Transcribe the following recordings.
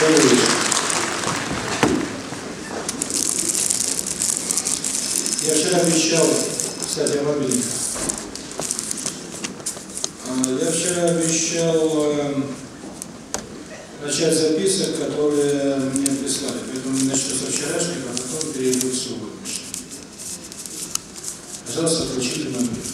Я вчера обещал, кстати, о мобильнике. А, Я вчера обещал э, начать записок, которые мне прислали. Поэтому начну со вчерашних, а потом перейду к сегодняшним. Пожалуйста, включите мобильник.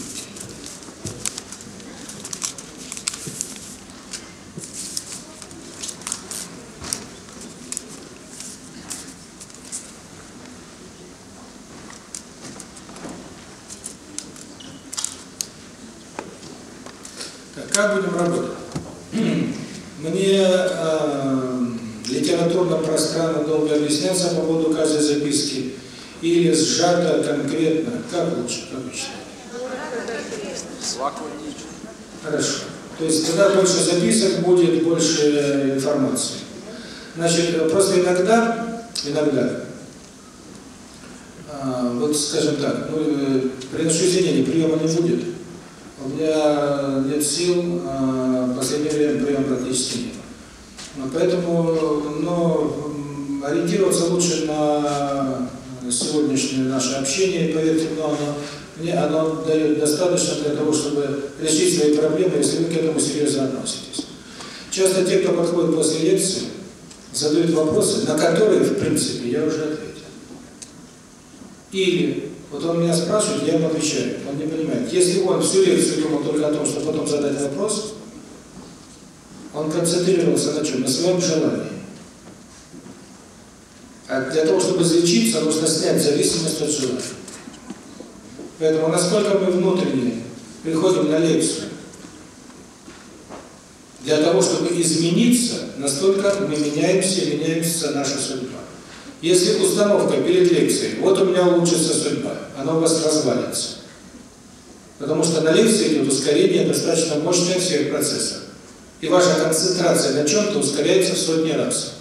Так, как будем работать? Мне э, литературно пространно долго объясняться по поводу каждой записки или сжато конкретно, как лучше, как? Лаконично. Хорошо. То есть, когда больше записок, будет больше информации. Значит, просто иногда, иногда, а, вот скажем так, ну, э, приношу извинения, приема не будет. У меня нет сил, а, в последнее время прием практически нет. Поэтому, м, ориентироваться лучше на сегодняшнее наше общение, поверьте мне, оно, мне оно дает достаточно для того, чтобы решить свои проблемы, если вы к этому серьезно относитесь. Часто те, кто подходит после лекции, задают вопросы, на которые, в принципе, я уже ответил. Или, вот он меня спрашивает, я ему отвечаю, он не понимает. Если он всю лекцию думал только о том, что потом задать вопрос, он концентрировался на чем? На своем желании. А для того, чтобы излечиться, нужно снять зависимость от желания. Поэтому насколько мы внутренне приходим на лекцию для того, чтобы измениться, настолько мы меняемся, меняется наша судьба. Если установка перед лекцией, вот у меня улучшится судьба, она у вас развалится. Потому что на лекции идет ускорение достаточно мощное всех процессов. И ваша концентрация на чем-то ускоряется в сотни раз.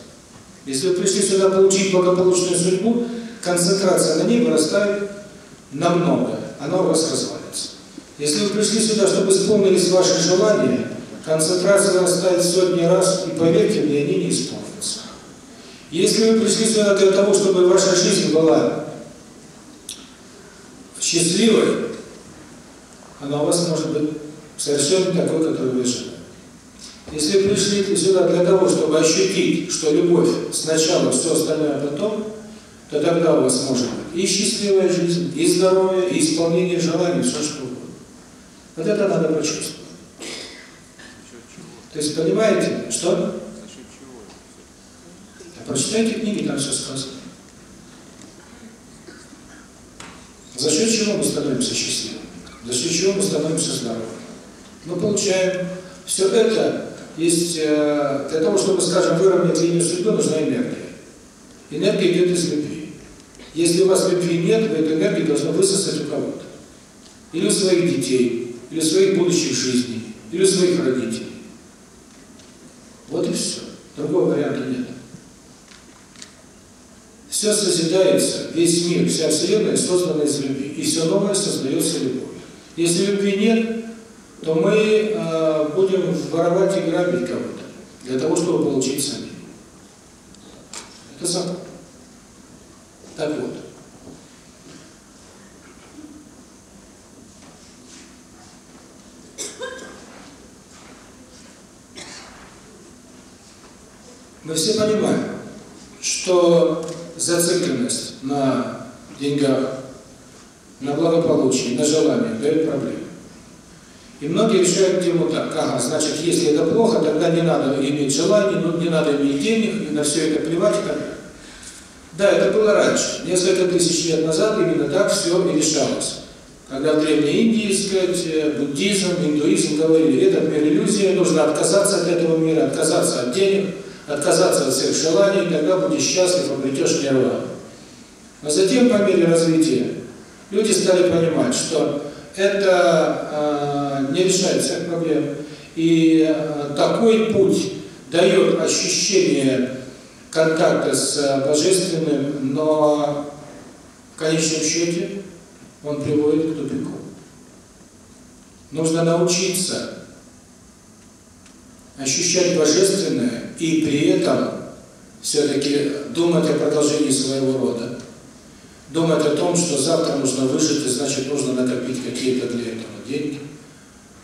Если вы пришли сюда получить благополучную судьбу, концентрация на ней вырастает намного, она у вас развалится. Если вы пришли сюда, чтобы исполнились ваши желания, концентрация вырастает сотни раз, и поверьте мне, они не исполнятся. Если вы пришли сюда для того, чтобы ваша жизнь была счастливой, она у вас может быть совершенно такой, какой вы желаете. Если пришли сюда для того, чтобы ощутить, что любовь сначала, все остальное потом, то тогда у вас может быть и счастливая жизнь, и здоровье, и исполнение желаний, все что угодно. Вот это надо почувствовать. То есть, понимаете, что? Чего? Прочитайте книги, там все сказано. За счет чего мы становимся счастливыми? За счет чего мы становимся здоровыми? Мы получаем все это есть э, для того, чтобы, скажем, выровнять линию судьбы, нужна энергия. Энергия идет из любви. Если у вас любви нет, вы эту энергию должны высосать у кого-то. Или у своих детей, или у своих будущих жизней, или у своих родителей. Вот и все. Другого варианта нет. Все созидается, весь мир, вся Вселенная создана из любви. И все новое создается любовью. Если любви нет, то мы э, будем воровать и грабить кого-то для того, чтобы получить сами. Это закон. Так вот. Мы все понимаем, что зацикленность на деньгах, на благополучии, на желании дает проблемы. И многие решают тему так, ага, значит, если это плохо, тогда не надо иметь желание, ну, не надо иметь денег, и на все это плевать и так. Да, это было раньше. Несколько тысяч лет назад именно так все и решалось. Когда в Древней Индии, сказать, буддизм, индуизм говорили, этот мир иллюзия, нужно отказаться от этого мира, отказаться от денег, отказаться от всех желаний, тогда будешь счастлив, обретешь нирвану. А затем, по мере развития, люди стали понимать, что это э, не решает всех проблем. И э, такой путь дает ощущение контакта с Божественным, но в конечном счете он приводит к тупику. Нужно научиться ощущать Божественное и при этом все-таки думать о продолжении своего рода, думать о том, что завтра нужно выжить, и значит нужно накопить какие-то для этого деньги,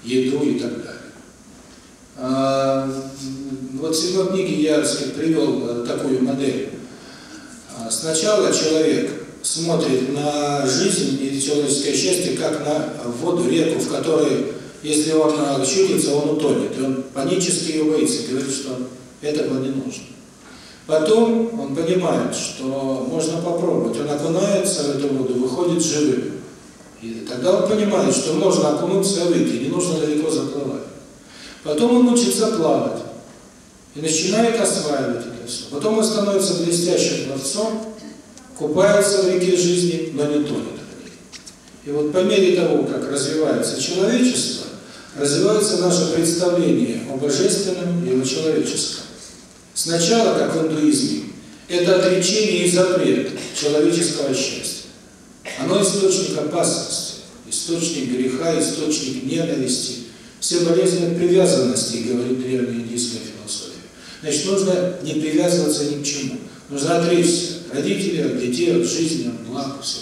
еду и так далее. А, вот в седьмой книге я сказать, привел э, такую модель. А, сначала человек смотрит на жизнь и человеческое счастье как на воду, реку, в которой, если он очутится, он утонет. И он панически ее боится, говорит, что этого не нужно. Потом он понимает, что можно попробовать. Он окунается в эту воду, выходит живым. И тогда он понимает, что можно окунуться и выйти, не нужно далеко заплывать. Потом он учится плавать и начинает осваивать это все. Потом он становится блестящим пловцом, купается в реке жизни, но не тонет И вот по мере того, как развивается человечество, развивается наше представление о божественном и о человеческом. Сначала, как в индуизме, это отречение и запрет человеческого счастья. Оно источник опасности, источник греха, источник ненависти. Все болезни от привязанности, говорит древняя индийская философия. Значит, нужно не привязываться ни к чему. Нужно отречься от родителей, от детей, от жизни, от благ, все.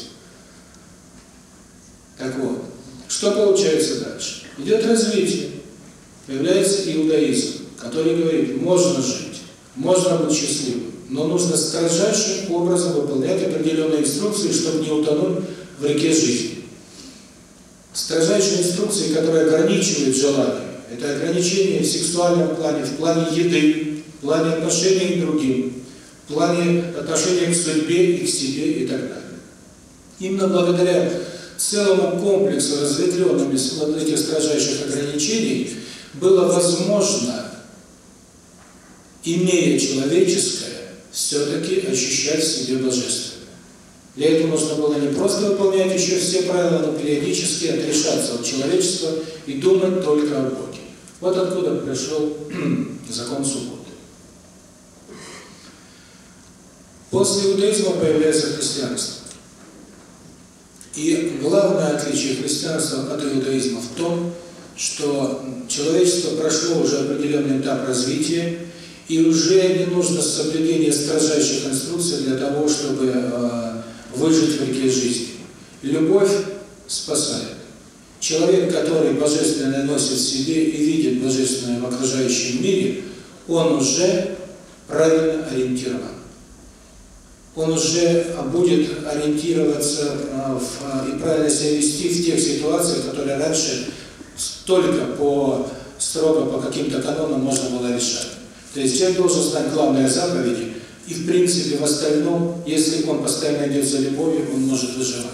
Так вот, что получается дальше? Идет развитие. Появляется иудаизм, который говорит, можно жить можно быть счастливым, но нужно строжайшим образом выполнять определенные инструкции, чтобы не утонуть в реке жизни. Строжайшие инструкции, которые ограничивают желание, это ограничение в сексуальном плане, в плане еды, в плане отношений к другим, в плане отношения к судьбе и к себе и так далее. Именно благодаря целому комплексу разветвленными этих строжайших ограничений было возможно имея человеческое, все-таки ощущать в себе божественное. Для этого нужно было не просто выполнять еще все правила, но периодически отрешаться от человечества и думать только о Боге. Вот откуда пришел закон субботы. После иудаизма появляется христианство. И главное отличие христианства от иудаизма в том, что человечество прошло уже определенный этап развития, и уже не нужно соблюдение строжайших инструкций для того, чтобы э, выжить в реке жизни. Любовь спасает. Человек, который божественное носит в себе и видит божественное в окружающем мире, он уже правильно ориентирован. Он уже будет ориентироваться э, в, и правильно себя вести в тех ситуациях, которые раньше только по строго по каким-то канонам можно было решать. То есть человек должен знать главные заповеди, и в принципе в остальном, если он постоянно идет за любовью, он может выживать.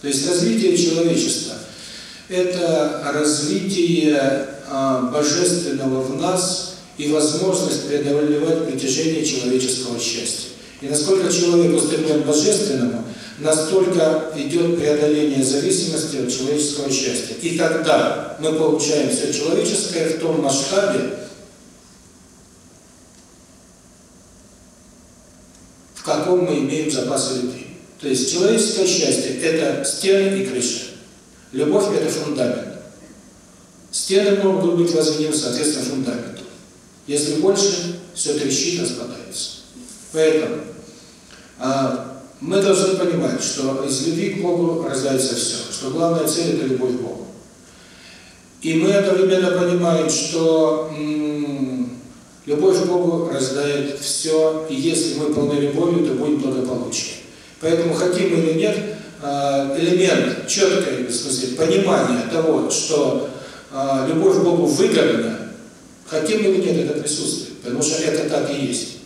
То есть развитие человечества – это развитие а, божественного в нас и возможность преодолевать притяжение человеческого счастья. И насколько человек устремлен к божественному, настолько идет преодоление зависимости от человеческого счастья. И тогда мы получаем все человеческое в том масштабе, в каком мы имеем запасы любви. То есть человеческое счастье – это стены и крыша. Любовь – это фундамент. Стены могут быть возведены соответственно фундаменту. Если больше, все трещит, распадается. Поэтому а, мы должны понимать, что из любви к Богу рождается все, что главная цель – это любовь к Богу. И мы одновременно понимаем, что Любовь к Богу рождает все, и если мы полны любовью, то будет благополучие. Поэтому, хотим или нет, а, элемент четкой, в смысле, понимания того, что а, любовь к Богу выгодна, хотим или нет, это присутствует, потому что это так и есть.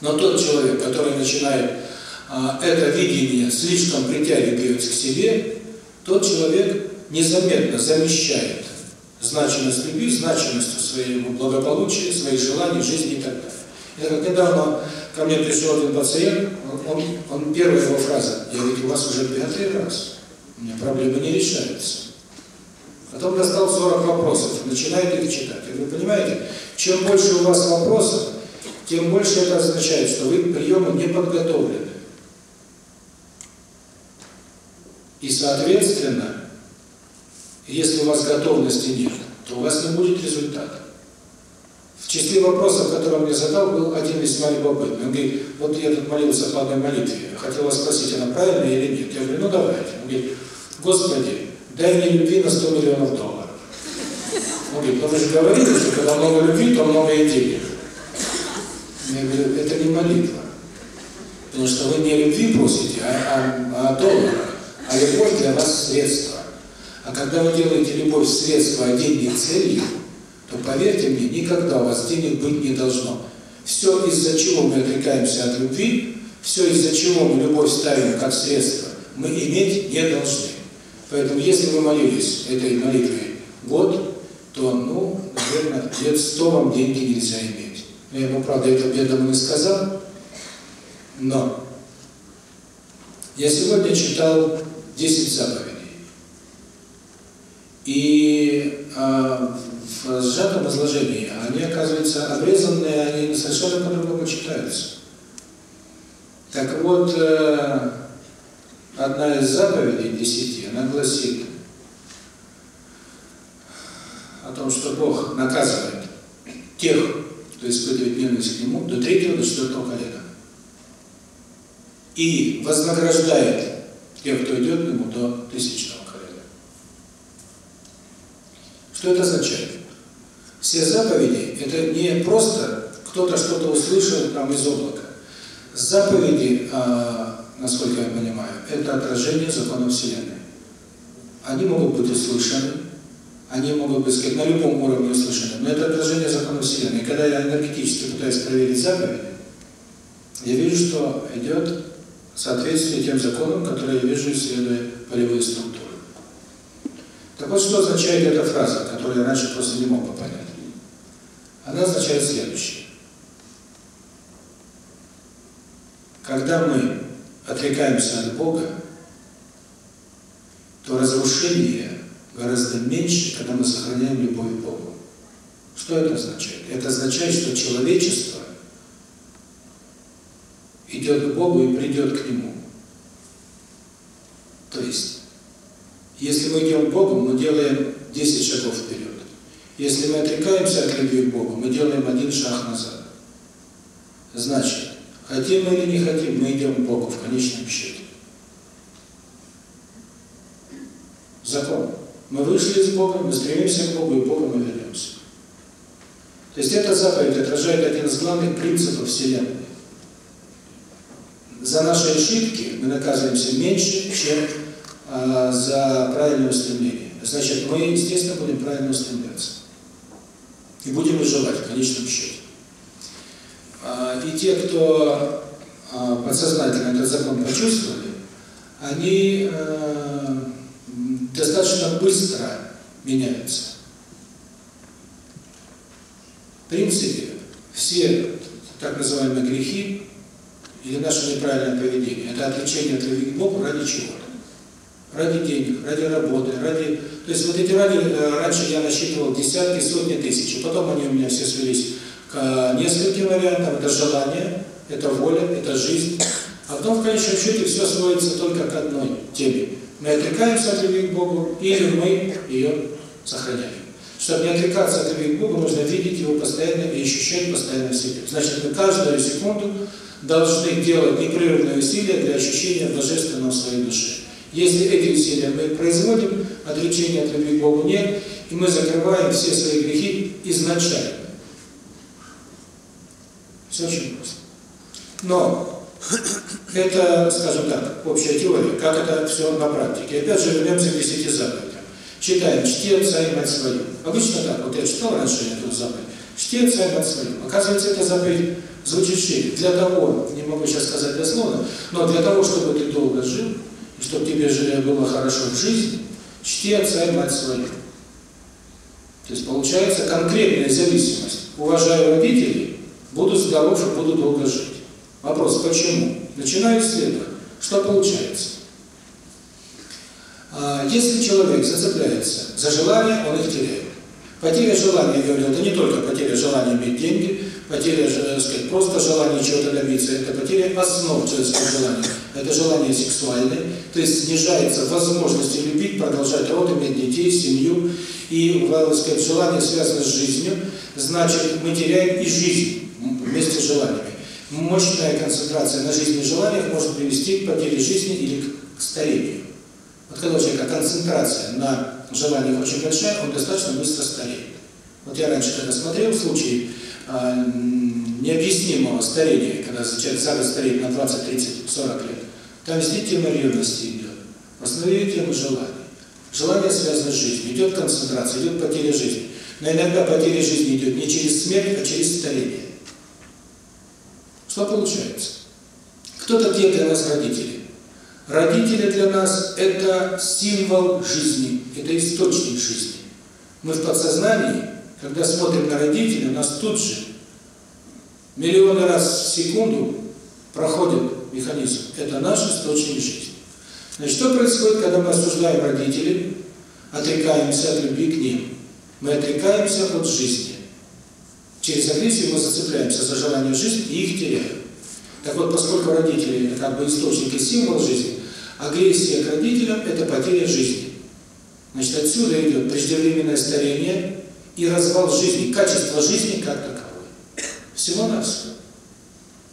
Но тот человек, который начинает а, это видение слишком притягивать к себе, тот человек незаметно замещает значимость любви, значимость своего благополучия, своих желаний, жизни и так далее. Я недавно ко мне пришел один пациент, он, он первая его фраза, я говорю, у вас уже пятый раз, у меня проблемы не решаются. Потом достал 40 вопросов, начинает их читать. И вы понимаете, чем больше у вас вопросов, тем больше это означает, что вы к приему не подготовлены. И, соответственно, если у вас готовности нет, то у вас не будет результата. В числе вопросов, которые он мне задал, был один весьма любопытный. Он говорит, вот я тут молился по одной молитве, хотел вас спросить, она правильная или нет. Я говорю, ну давайте. Он говорит, Господи, дай мне любви на 100 миллионов долларов. Он говорит, ну вы же говорили, что когда много любви, то много и денег. Я говорю, это не молитва. Потому что вы не любви просите, а, а, а доллара. А любовь для вас средство. А когда вы делаете любовь средство, а деньги целью, то поверьте мне, никогда у вас денег быть не должно. Все, из-за чего мы отрекаемся от любви, все, из-за чего мы любовь ставим как средство, мы иметь не должны. Поэтому, если вы молились этой молитвой год, то, ну, наверное, лет сто вам деньги нельзя иметь. Я ему, правда, это ведомо не сказал, но я сегодня читал 10 заповедей. И э, в сжатом изложении они, оказывается, обрезанные, они совершенно по-другому читаются. Так вот, э, одна из заповедей десяти, она гласит о том, что Бог наказывает тех, кто испытывает ненависть к Нему, до третьего, до четвертого колена. И вознаграждает тех, кто идет к Нему, до тысячного колена. Что это означает? Все заповеди – это не просто кто-то что-то услышал там из облака. Заповеди, а, насколько я понимаю, это отражение закона Вселенной. Они могут быть услышаны, они могут быть, сказать, на любом уровне услышаны, но это отражение закона Вселенной. И когда я энергетически пытаюсь проверить заповеди, я вижу, что идет соответствие тем законам, которые я вижу, исследуя полевые структуры. Так вот, что означает эта фраза, которую я раньше просто не мог понять? Она означает следующее. Когда мы отрекаемся от Бога, то разрушение гораздо меньше, когда мы сохраняем любовь к Богу. Что это означает? Это означает, что человечество идет к Богу и придет к Нему. То есть, если мы идем к Богу, мы делаем 10 шагов вперед. Если мы отрекаемся от любви к Богу, мы делаем один шаг назад. Значит, хотим мы или не хотим, мы идем к Богу в конечном счете. Закон. Мы вышли из Бога, мы стремимся к Богу, и к Богу мы вернемся. То есть эта заповедь отражает один из главных принципов Вселенной. За наши ошибки мы наказываемся меньше, чем а, за правильное устремление. Значит, мы, естественно, будем правильно устремляться. И будем выживать в конечном счете. А, и те, кто а, подсознательно этот закон почувствовали, они э, достаточно быстро меняются. В принципе, все так называемые грехи или наше неправильное поведение – это отречение от любви к Богу ради чего-то. Ради денег, ради работы, ради... То есть вот эти ради, раньше я насчитывал десятки, сотни тысяч, и потом они у меня все свелись к нескольким вариантам. Это желание, это воля, это жизнь. А потом в конечном счете все сводится только к одной теме. Мы отрекаемся от любви к Богу, или мы ее сохраняем. Чтобы не отрекаться от любви к Богу, нужно видеть его постоянно и ощущать постоянно в себе. Значит, мы каждую секунду должны делать непрерывные усилия для ощущения божественного в своей душе. Если эти усилия мы производим, отречения от любви к Богу нет, и мы закрываем все свои грехи изначально. Все очень просто. Но это, скажем так, общая теория, как это все на практике. Опять же, вернемся к десяти заповедям. Читаем «Чти отца и мать свою». Обычно так, вот я читал раньше эту заповедь. «Чти отца и мать свою». Оказывается, эта заповедь звучит шире. Для того, не могу сейчас сказать дословно, но для того, чтобы ты долго жил, чтобы тебе было хорошо в жизни, чти отца и мать свою. То есть получается конкретная зависимость. Уважаю родителей, буду здоров и буду долго жить. Вопрос, почему? Начинаю исследовать. Что получается? Если человек зацепляется за желание, он их теряет. Потеря желания, я говорил, это не только потеря желания иметь деньги, потеря, так сказать, просто желания чего-то добиться, это потеря основ человеческого желания. Это желание сексуальное, то есть снижается возможность любить, продолжать род, иметь детей, семью, и, сказать, желание связано с жизнью, значит, мы теряем и жизнь вместе с желаниями. Мощная концентрация на жизни и желаниях может привести к потере жизни или к старению. Вот когда у человека концентрация на желаниях очень большая, он достаточно быстро стареет. Вот я раньше когда смотрел случаи э, необъяснимого старения, когда человек год стареет на 20, 30, 40 лет, там везде тема ревности идет. В основе тема желания. Желание связано с жизнью. Идет концентрация, идет потеря жизни. Но иногда потеря жизни идет не через смерть, а через старение. Что получается? Кто такие для нас родители? Родители для нас – это символ жизни, это источник жизни. Мы в подсознании, когда смотрим на родителей, у нас тут же миллионы раз в секунду проходит механизм. Это наш источник жизни. Значит, что происходит, когда мы осуждаем родителей, отрекаемся от любви к ним? Мы отрекаемся от жизни. Через агрессию мы зацепляемся за желание жизни и их теряем. Так вот, поскольку родители – это как бы источник и символ жизни, агрессия к родителям – это потеря жизни. Значит, отсюда идет преждевременное старение и развал жизни, качество жизни как таковое. Всего-навсего.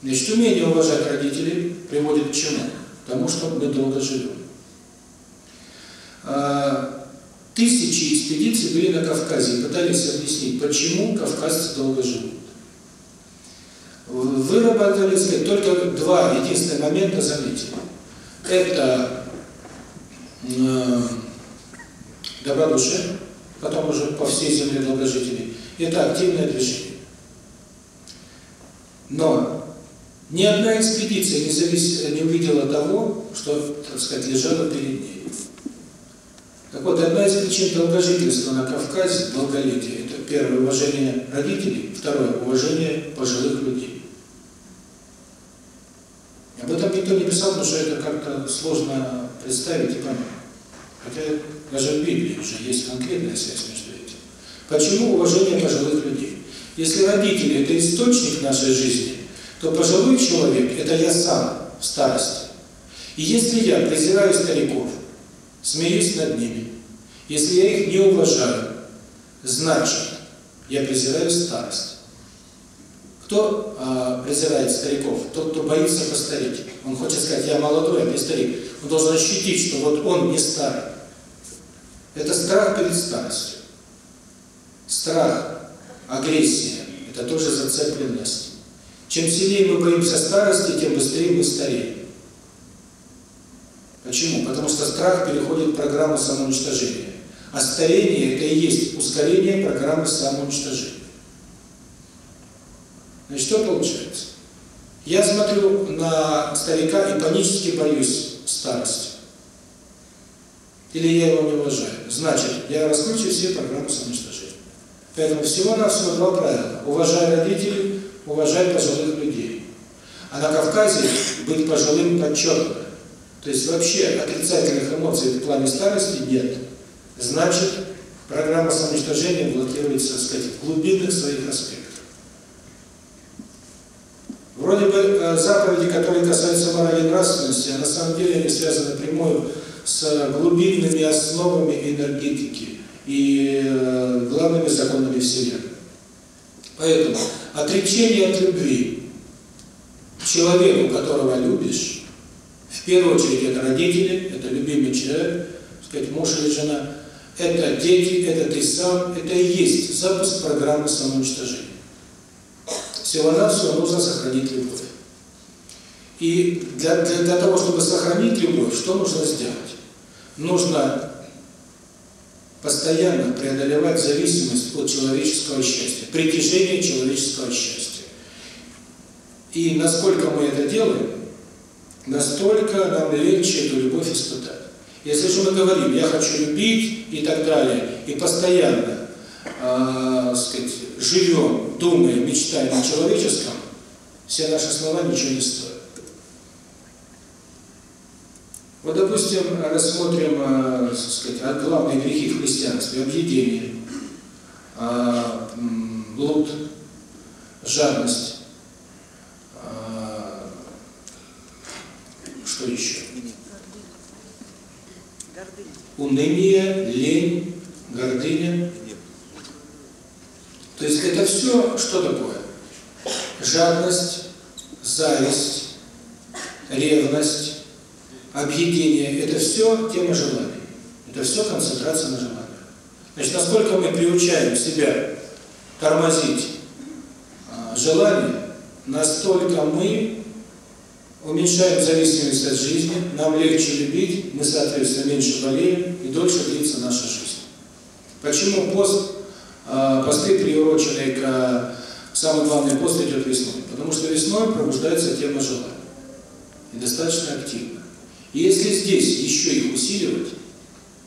Значит, умение уважать родителей приводит к чему? К тому, что мы долго живем. А, тысячи экспедиций были на Кавказе и пытались объяснить, почему кавказцы долго живут. Выработали, только два единственных момента заметили. Это э, добродушие, потом уже по всей земле долгожителей, это активное движение. Но ни одна экспедиция не, завис... не увидела того, что, так сказать, лежало перед ней. Так вот, одна из причин долгожительства на Кавказе, долголетия, это первое, уважение родителей, второе, уважение пожилых людей. Об этом никто не писал, потому что это как-то сложно представить и понять. Хотя даже в Библии уже есть конкретная связь между этим. Почему уважение пожилых людей? Если родители – это источник нашей жизни, то пожилой человек – это я сам в старости. И если я презираю стариков, смеюсь над ними, если я их не уважаю, значит, я презираю старость. Кто э, презирает стариков? Тот, кто боится постареть. Он хочет сказать, я молодой, а не старик. Он должен ощутить, что вот он не старый. Это страх перед старостью. Страх, агрессия – это тоже зацепленность. Чем сильнее мы боимся старости, тем быстрее мы стареем. Почему? Потому что страх переходит в программу самоуничтожения. А старение – это и есть ускорение программы самоуничтожения. Значит, что получается? Я смотрю на старика и панически боюсь старости. Или я его не уважаю. Значит, я раскручиваю все программы самоуничтожения. Поэтому всего-навсего два правила. Уважай родителей, уважай пожилых людей. А на Кавказе быть пожилым подчеркнуто. То есть вообще отрицательных эмоций в плане старости нет. Значит, программа самоуничтожения блокируется, так сказать, в глубинных своих аспектах. Вроде бы э, заповеди, которые касаются морали и нравственности, а на самом деле они связаны прямую с глубинными основами энергетики и э, главными законами Вселенной. Поэтому отречение от любви человеку, которого любишь, в первую очередь это родители, это любимый человек, сказать, муж или жена, это дети, это ты сам, это и есть запуск программы самоуничтожения. Всего-навсего нужно сохранить любовь. И для, для, для того, чтобы сохранить любовь, что нужно сделать? Нужно постоянно преодолевать зависимость от человеческого счастья, притяжение человеческого счастья. И насколько мы это делаем, настолько нам легче эту любовь испытать. Если же мы говорим, я хочу любить и так далее, и постоянно, э, сказать, живем, думаем, мечтаем о человеческом, все наши слова ничего не стоят. Вот, допустим, рассмотрим, э, так сказать, от грехи в христианстве – объедение, э, блуд, жадность, э, что еще? Уныние, лень, гордыня. То есть это все что такое? Объедение – это все тема желаний. Это все концентрация на желаниях. Значит, насколько мы приучаем себя тормозить а, желание, настолько мы уменьшаем зависимость от жизни, нам легче любить, мы, соответственно, меньше болеем и дольше длится наша жизнь. Почему пост, э, посты приурочены к, самый главный пост идет весной? Потому что весной пробуждается тема желания. И достаточно активно. И если здесь еще их усиливать,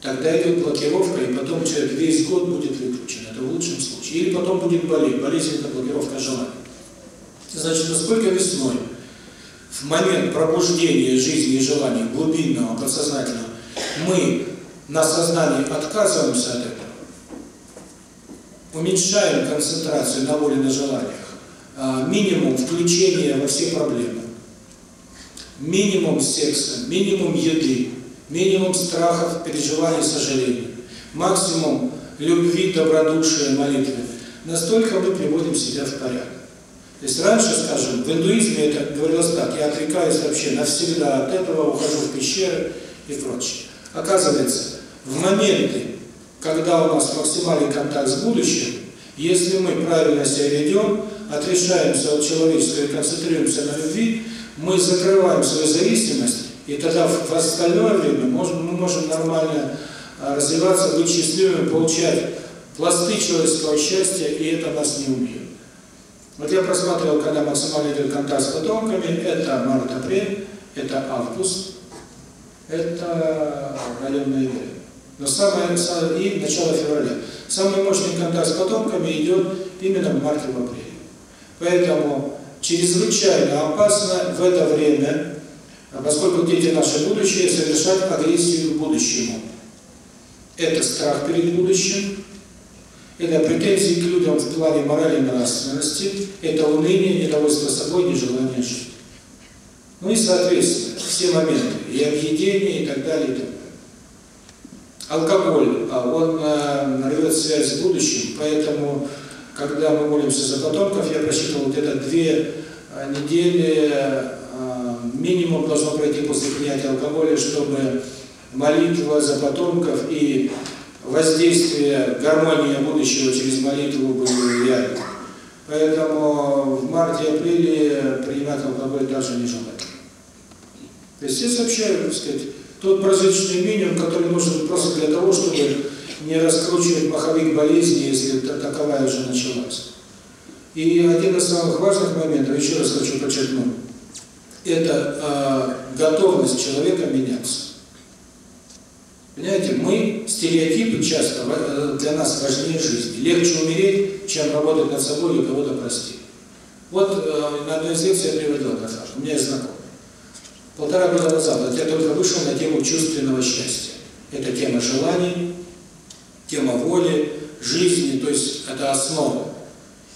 тогда идет блокировка, и потом человек весь год будет выключен. Это в лучшем случае. Или потом будет болеть. Болезнь – это блокировка желания. Значит, насколько весной в момент пробуждения жизни и желаний глубинного, подсознательного, мы на сознании отказываемся от этого, уменьшаем концентрацию на воле, на желаниях, а, минимум включения во все проблемы, минимум секса, минимум еды, минимум страхов, переживаний, сожалений, максимум любви, добродушия, молитвы, настолько мы приводим себя в порядок. То есть раньше, скажем, в индуизме это говорилось так, я отрекаюсь вообще навсегда от этого, ухожу в пещеры и прочее. Оказывается, в моменты, когда у нас максимальный контакт с будущим, если мы правильно себя ведем, отрешаемся от человеческого и концентрируемся на любви, мы закрываем свою зависимость, и тогда в остальное время можем, мы можем нормально развиваться, быть счастливыми, получать пласты человеческого счастья, и это нас не убьет. Вот я просматривал, когда максимально идет контакт с потомками, это март-апрель, это август, это район ноября. Но самое, и начало февраля. Самый мощный контакт с потомками идет именно в марте, в апреле. Поэтому чрезвычайно опасно в это время, поскольку дети наше будущее, совершать агрессию к будущему. Это страх перед будущим, это претензии к людям в плане морали и нравственности, это уныние, недовольство собой, нежелание жить. Ну и, соответственно, все моменты, и объедение, и так далее, и так далее. Алкоголь, а он э, рвет связь с будущим, поэтому, когда мы молимся за потомков, я просчитывал где-то две э, недели, э, минимум должно пройти после принятия алкоголя, чтобы молитва за потомков и воздействие, гармония будущего через молитву были реальны. Поэтому в марте-апреле принимать алкоголь даже не желательно. То есть я сообщаю, так сказать, тот прозрачный минимум, который нужен просто для того, чтобы не раскручивать маховик болезни, если таковая уже началась. И один из самых важных моментов, еще раз хочу подчеркнуть, это э, готовность человека меняться. Понимаете, мы, стереотипы часто для нас важнее жизни. Легче умереть, чем работать над собой и кого-то простить. Вот э, на одной из лекций я приводил Наташу, у меня есть знакомый. Полтора года назад я только вышел на тему чувственного счастья. Это тема желаний, тема воли, жизни, то есть это основа.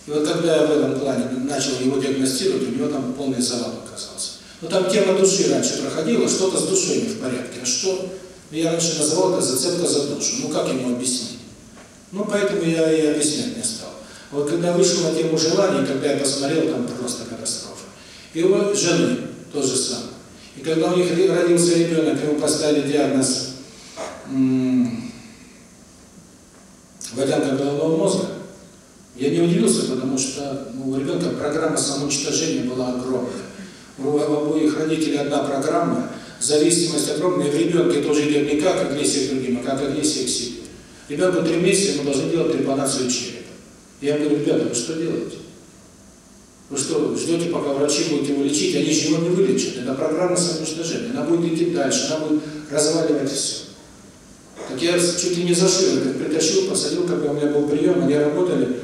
И вот когда я в этом плане начал его диагностировать, у него там полный завал оказался. Но там тема души раньше проходила, что-то с душой не в порядке. А что? Я раньше называл это зацепка за душу. Ну как ему объяснить? Ну поэтому я и объяснять не стал. Вот когда вышел на тему желаний, когда я посмотрел, там просто катастрофа. И у жены то же самое. И когда у них родился ребенок, ему поставили диагноз водянка головного мозга, я не удивился, потому что ну, у ребенка программа самоуничтожения была огромная. У обоих родителей одна программа, зависимость огромная, в ребенке тоже идет не как агрессия к другим, а как агрессия к себе. Ребенку три месяца, мы должны делать трепанацию черепа. Я говорю, ребята, вы что делаете? Вы что, ждете, пока врачи будут его лечить, они же его не вылечат. Это программа самоуничтожения. Она будет идти дальше, она будет разваливать все. Так я чуть ли не зашил, как притащил, посадил, когда у меня был прием, они работали.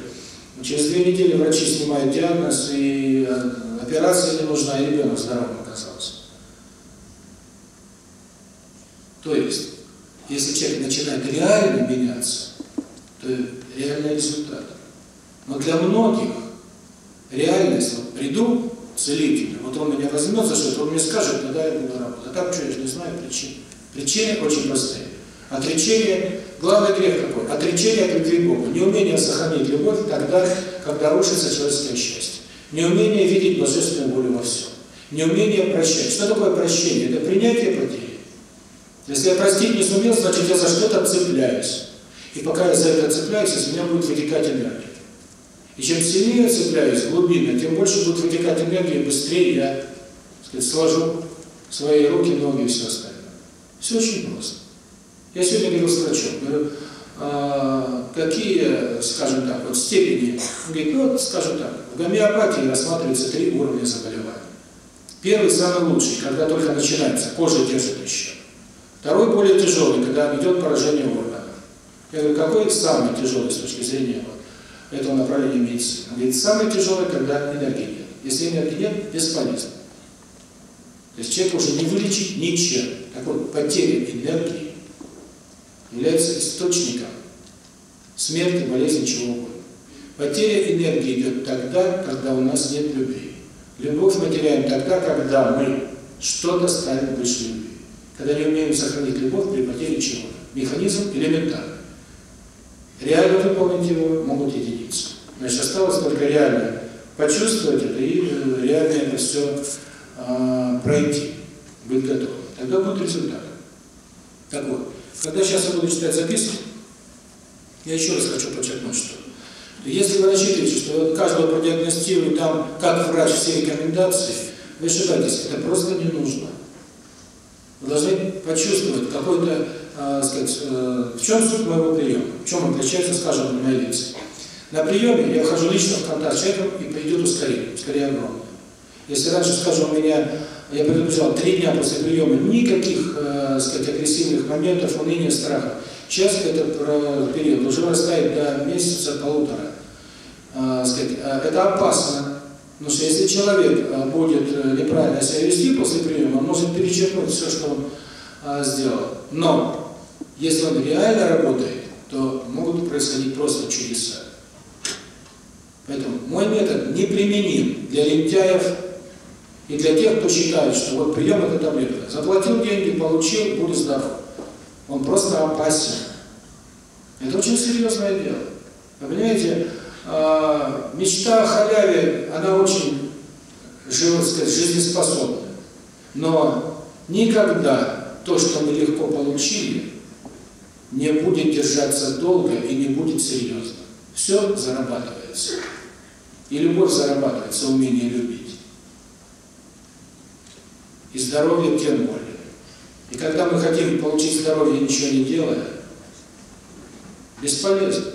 Через две недели врачи снимают диагноз, и операция не нужна, и ребенок здоровым оказался. То есть, если человек начинает реально меняться, то реальный результат. Но для многих реальность, вот приду к целителю, вот он меня возьмет за что-то, он мне скажет, тогда я буду работать. А так что, я же не знаю причин. Причины очень простые. Отречение, главный грех какой? Отречение от любви к Богу. Неумение сохранить любовь тогда, когда рушится человеческое счастье. Неумение видеть божественную волю во всем. Неумение прощать. Что такое прощение? Это принятие потери. Если я простить не сумел, значит я за что-то цепляюсь. И пока я за это цепляюсь, из меня будет вытекать энергия. И чем сильнее я цепляюсь глубинно, тем больше будет вытекать энергия, быстрее я сказать, сложу свои руки, ноги и все остальное. Все очень просто. Я сегодня говорил с врачом, говорю, а, какие, скажем так, вот степени, он говорит, ну вот, скажем так, в гомеопатии рассматривается три уровня заболевания. Первый, самый лучший, когда только начинается, кожа держит еще. Второй более тяжелый, когда идет поражение органов. Я говорю, какой самый тяжелый с точки зрения вот, этого направления медицины? Он говорит, самый тяжелый, когда энергии нет. Если энергии нет, бесполезно. То есть человек уже не вылечить ничем. Так вот, потеря энергии является источником смерти, болезни, чего угодно. Потеря энергии идет тогда, когда у нас нет любви. Любовь мы теряем тогда, когда мы что-то ставим выше любви. Когда не умеем сохранить любовь при потере чего-то. Механизм элементарный. Реально выполнить его могут единицы. Значит, осталось только реально почувствовать это и реально это все э, пройти, быть готовым. Тогда будет результат. Так вот, когда сейчас я буду читать записки, я еще раз хочу подчеркнуть, что если вы рассчитываете, что каждого продиагностируют там, как врач, все рекомендации, вы ошибаетесь, это просто не нужно. Вы должны почувствовать какой-то, э, сказать, э, в чем суть моего приема, в чем отличается, скажем, от моей лекции. На приеме я вхожу лично в контакт с человеком и идет ускорение, ускорение огромное. Если раньше, скажем, у меня, я предупреждал, три дня после приема никаких, э, сказать, агрессивных моментов, уныния, страха. Сейчас этот период уже вырастает до месяца, полутора. Э, сказать, э, это опасно, Потому что если человек будет неправильно себя вести после приема, он может перечеркнуть все, что он а, сделал. Но если он реально работает, то могут происходить просто чудеса. Поэтому мой метод неприменим для лентяев и для тех, кто считает, что вот прием это таблетка. Заплатил деньги, получил, буду здоров. Он просто опасен. Это очень серьезное дело. Вы понимаете, а, мечта о халяве, она очень сказать, жизнеспособна. Но никогда то, что мы легко получили, не будет держаться долго и не будет серьезно. Все зарабатывается. И любовь зарабатывается, умение любить. И здоровье тем более. И когда мы хотим получить здоровье, ничего не делая, бесполезно.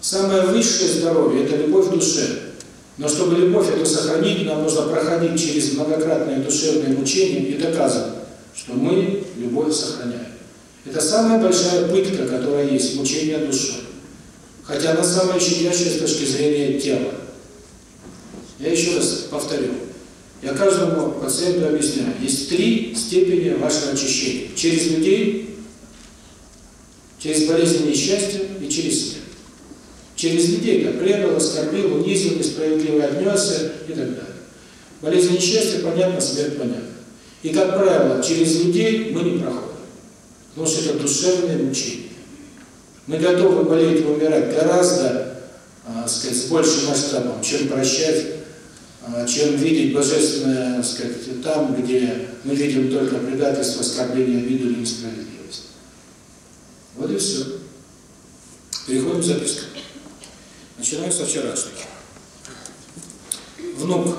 Самое высшее здоровье – это любовь в душе. Но чтобы любовь эту сохранить, нам нужно проходить через многократные душевные мучения и доказывать, что мы любовь сохраняем. Это самая большая пытка, которая есть, мучение души. Хотя она самая щадящая с точки зрения тела. Я еще раз повторю. Я каждому пациенту объясняю. Есть три степени вашего очищения. Через людей, через болезнь несчастья и через смерть. Через людей, как предал, оскорбил, унизил, несправедливо отнесся и так далее. Болезнь несчастья, понятно, смерть понятно. И, как правило, через людей мы не проходим. Потому что это душевное мучение. Мы готовы болеть и умирать гораздо, а, сказать, с большим масштабом, чем прощать, чем видеть божественное, сказать, там, где мы видим только предательство, оскорбление, обиду или несправедливость. Вот и все. Переходим к запискам. Начинаю со вчерашних. Внук.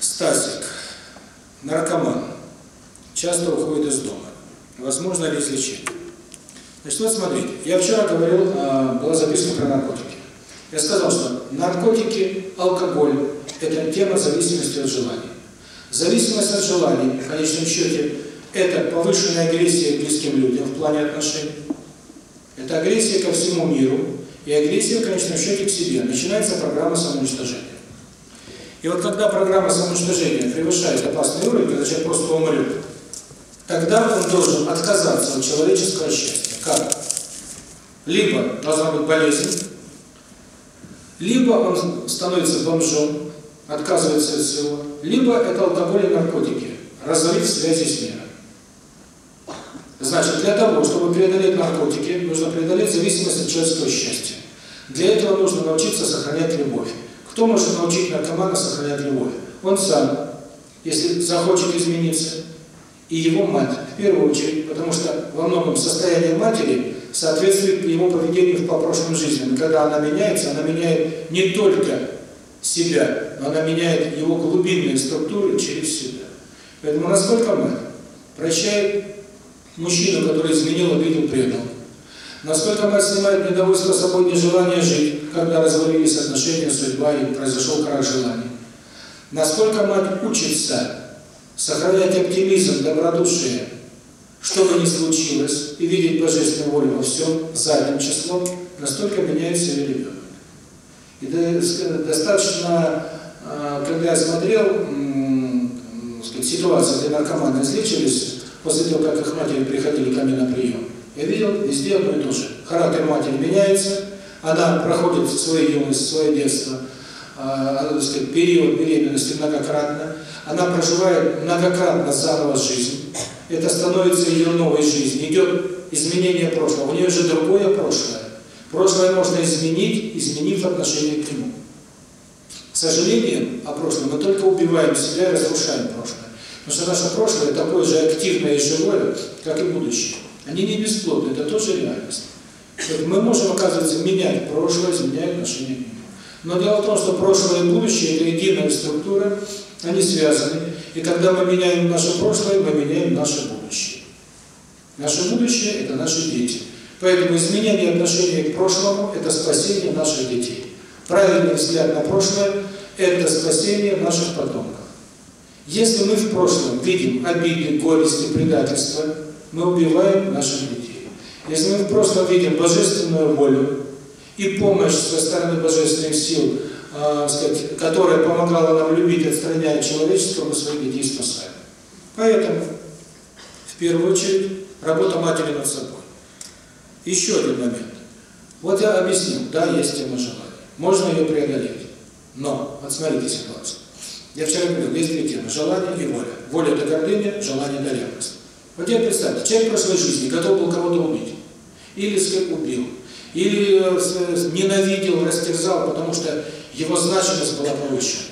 Стасик. Наркоман. Часто уходит из дома. Возможно ли излечение? Значит, вот смотрите. Я вчера говорил, а, была записка про наркотики. Я сказал, что наркотики, алкоголь – это тема зависимости от желаний. Зависимость от желаний, в конечном счете, это повышенная агрессия к близким людям в плане отношений. Это агрессия ко всему миру и агрессия, в конечном счете, к себе. Начинается программа самоуничтожения. И вот когда программа самоуничтожения превышает опасный уровень, когда человек просто умрет, тогда он должен отказаться от человеческого счастья. Как? Либо должна быть болезнь, либо он становится бомжом, отказывается от всего, либо это алкоголь и наркотики, разрыв связи с миром. Значит, для того, чтобы преодолеть наркотики, нужно преодолеть зависимость от человеческого счастья. Для этого нужно научиться сохранять любовь. Кто может научить наркомана сохранять любовь? Он сам, если захочет измениться, и его мать, в первую очередь, потому что во многом состояние матери соответствует его поведению по прошлым жизням. И когда она меняется, она меняет не только себя, но она меняет его глубинные структуры через себя. Поэтому насколько мать прощает мужчину, который изменил, обидел, предал, насколько мать снимает недовольство собой, нежелание жить, когда развалились отношения, судьба и произошел крах желаний, насколько мать учится сохранять оптимизм, добродушие, что бы ни случилось, и видеть божественную волю во всем задним числом, настолько меняется ее ребенок. И достаточно, а, когда я смотрел ситуацию, где наркоманы излечились, после того, как их матери приходили ко мне на прием, я видел везде одно и то же. Характер матери меняется, она проходит свою юность, свое детство, э, сказать, период беременности многократно, она проживает многократно заново жизнь, это становится ее новой жизнью, идет изменение прошлого, у нее же другое прошлое. Прошлое можно изменить, изменив отношение к нему. К сожалению, о прошлом мы только убиваем себя и разрушаем прошлое. Потому что наше прошлое такое же активное и живое, как и будущее. Они не бесплодны, это тоже реальность. Мы можем, оказывается, менять прошлое, изменять отношения к нему. Но дело в том, что прошлое и будущее – это единая структура, они связаны. И когда мы меняем наше прошлое, мы меняем наше будущее. Наше будущее – это наши дети. Поэтому изменение отношения к прошлому – это спасение наших детей. Правильный взгляд на прошлое – это спасение наших потомков. Если мы в прошлом видим обиды, горести, предательства, мы убиваем наших детей. Если мы в прошлом видим божественную волю и помощь со стороны божественных сил, э, сказать, которая помогала нам любить, отстраняя человечество, мы своих детей спасаем. Поэтому, в первую очередь, работа матери над собой. Еще один момент. Вот я объяснил, да, есть тема желания. Можно ее преодолеть. Но, вот смотрите ситуацию. Я вчера говорил, есть две темы – желание и воля. Воля – это гордыня, желание – это ревность. Вот теперь представьте, человек в прошлой жизни готов был кого-то убить. Или убил. Или э, ненавидел, растерзал, потому что его значимость была повышена.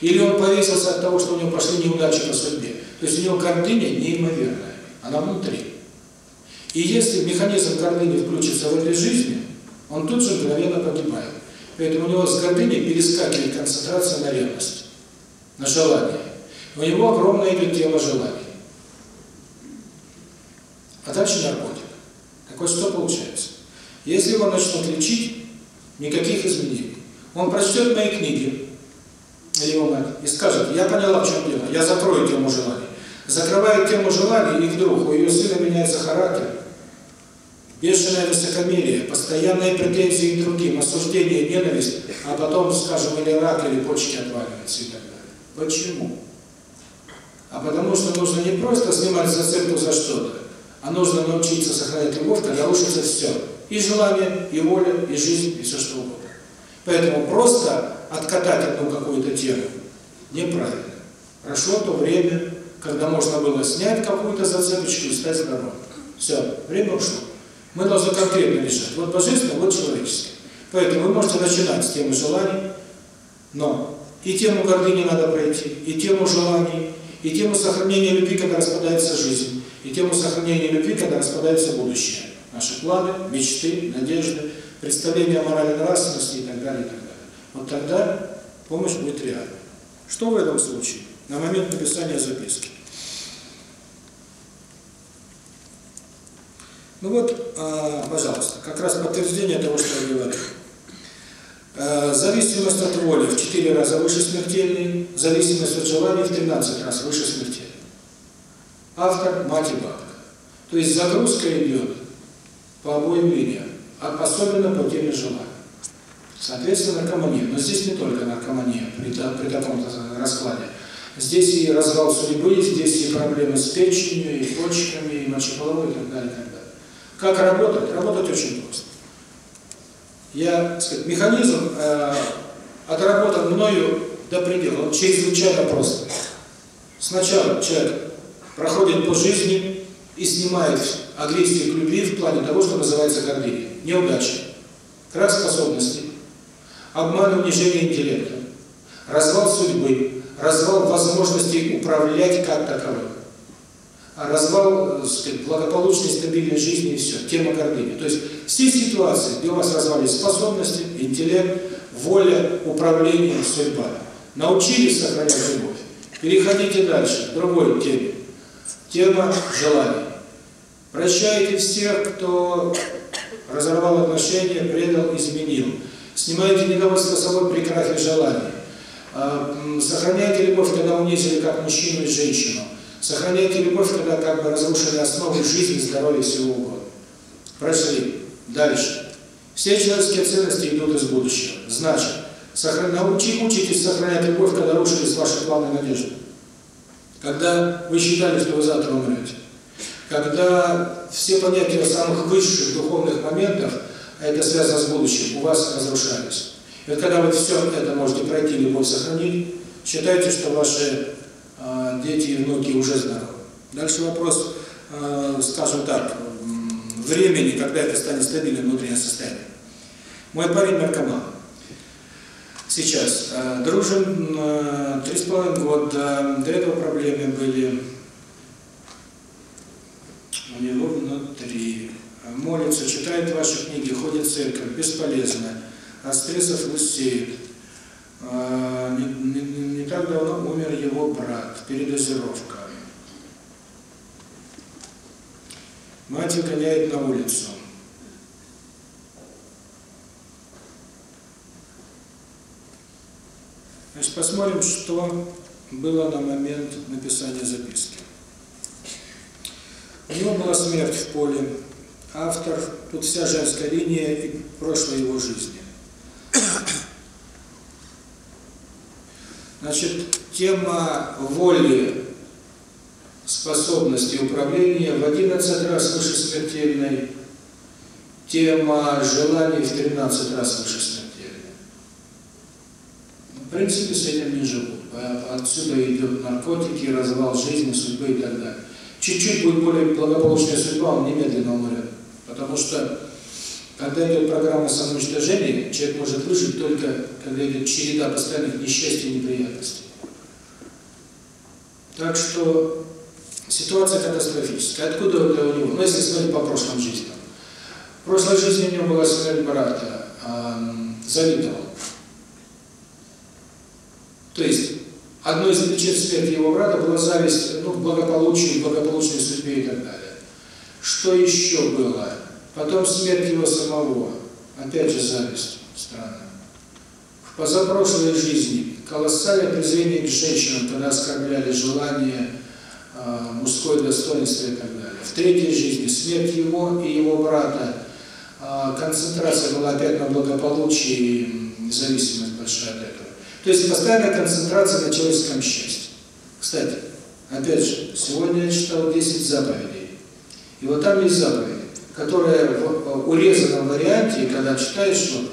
Или он повесился от того, что у него пошли неудачи по судьбе. То есть у него гордыня неимоверная, она внутри. И если механизм гордыни включится в этой жизни, он тут же мгновенно погибает. Поэтому у него с гордыней перескакивает концентрация на ревность на желание. У него огромная идет тема желаний. А дальше наркотик. Так вот что получается? Если его начнут лечить, никаких изменений. Он прочтет мои книги, или его мать, и скажет, я поняла, в чем дело, я закрою тему желаний. Закрывает тему желаний, и вдруг у ее сына меняется характер, бешеное высокомерие, постоянные претензии к другим, осуждение, ненависть, а потом, скажем, или рак, или почки отваливаются и так далее. Почему? А потому что нужно не просто снимать зацепку за что-то, а нужно научиться сохранять любовь, когда рушится все. И желание, и воля, и жизнь, и все что угодно. Поэтому просто откатать одну какую-то тему неправильно. Прошло то время, когда можно было снять какую-то зацепочку и стать здоровым. Все, время ушло. Мы должны конкретно решать. Вот божественное, вот человеческое. Поэтому вы можете начинать с темы желаний, но и тему гордыни надо пройти, и тему желаний, и тему сохранения любви, когда распадается жизнь, и тему сохранения любви, когда распадается будущее. Наши планы, мечты, надежды, представления о морали нравственности и так далее, и так далее. Вот тогда помощь будет реальной. Что в этом случае? На момент написания записки. Ну вот, а, пожалуйста, как раз подтверждение того, что я говорю. Э, зависимость от воли в 4 раза выше смертельной, зависимость от желания в 13 раз выше смертельной. Автор – мать и бабка. То есть загрузка идет по обоим линиям, а особенно по теме желания. Соответственно, наркомания. Но здесь не только наркомания при, при таком раскладе. Здесь и развал судьбы, здесь и проблемы с печенью, и почками, и мочеполовой, и так далее, и так далее. Как работать? Работать очень просто. Я, сказать, механизм э, отработан мною до предела, он чрезвычайно прост. Сначала человек проходит по жизни и снимает агрессию к любви в плане того, что называется гордыня. Неудача, крах способностей, обман унижение интеллекта, развал судьбы, развал возможностей управлять как таковым, развал так сказать, благополучной, стабильной жизни и все, тема гордыни. То есть все ситуации, где у вас развалились способности, интеллект, воля, управление, судьба. Научились сохранять любовь. Переходите дальше, к другой теме. Тема желаний. Прощайте всех, кто разорвал отношения, предал, изменил. Снимайте недовольство собой при крахе желаний. А, сохраняйте любовь, когда унизили как мужчину и женщину. Сохраняйте любовь, когда как бы разрушили основы жизни, здоровья, всего угодно. Прошли. Дальше. Все человеческие ценности идут из будущего. Значит, сохран... научи, учитесь сохранять любовь, когда рушились ваши планы и надежды. Когда вы считали, что вы завтра умрете. Когда все понятия самых высших духовных моментов, а это связано с будущим, у вас разрушались. И вот когда вы все это можете пройти, любовь сохранить, считайте, что ваши э, дети и внуки уже здоровы. Дальше вопрос, э, скажем так, времени, когда это станет стабильным внутреннее состояние. Мой парень наркоман. Сейчас. Э, дружим три с половиной года. До этого проблемы были у него внутри. Молится, читает ваши книги, ходит в церковь. Бесполезно. От стрессов лысеет. Э, не, не, не так давно умер его брат. Передозировка. Мать выгоняет на улицу. Значит, посмотрим, что было на момент написания записки. У него была смерть в поле. Автор, тут вся женская линия и прошлой его жизни. Значит, тема воли, способности управления в 11 раз выше смертельной, тема желаний в 13 раз выше смертельной. В принципе, с этим не живут. Отсюда идет наркотики, развал жизни, судьбы и так далее. Чуть-чуть будет более благополучная судьба, он немедленно умрет. Потому что, когда идет программа самоуничтожения, человек может выжить только, когда идет череда постоянных несчастий и неприятностей. Так что ситуация катастрофическая. Откуда это у него? Ну, если смотреть по прошлым жизням. В прошлой жизни у него была смерть брата, эм, завидовал. То есть, одной из причин смерти его брата была зависть ну, к благополучию, благополучной судьбе и так далее. Что еще было? Потом смерть его самого. Опять же зависть. Странно. В позапрошлой жизни колоссальное презрение к женщинам, когда оскорбляли желание, э, мужское достоинство и так далее. В третьей жизни смерть его и его брата. Э, концентрация была опять на благополучии и зависимость большая от этого. То есть постоянная концентрация на человеческом счастье. Кстати, опять же, сегодня я читал 10 заповедей. И вот там есть заповедь, которая в урезанном варианте, когда читаешь, что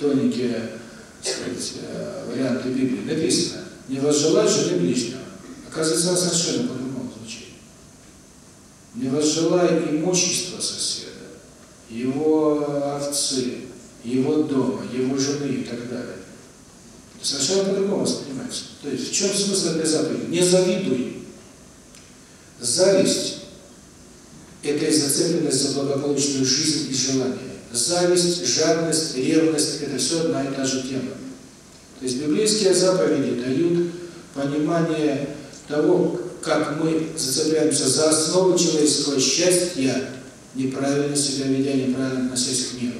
тоненькие сказать, э, варианты Библии, написано «Не возжелай жены ближнего». Оказывается, она совершенно по-другому звучит. «Не возжелай имущества соседа, его овцы, его дома, его жены и так далее». Совершенно по-другому воспринимается. То есть в чем смысл этой заповеди? Не завидуй. Зависть – это и зацепленность за благополучную жизнь и желание. Зависть, жадность, ревность – это все одна и та же тема. То есть библейские заповеди дают понимание того, как мы зацепляемся за основу человеческого счастья, неправильно себя ведя, неправильно относясь к миру.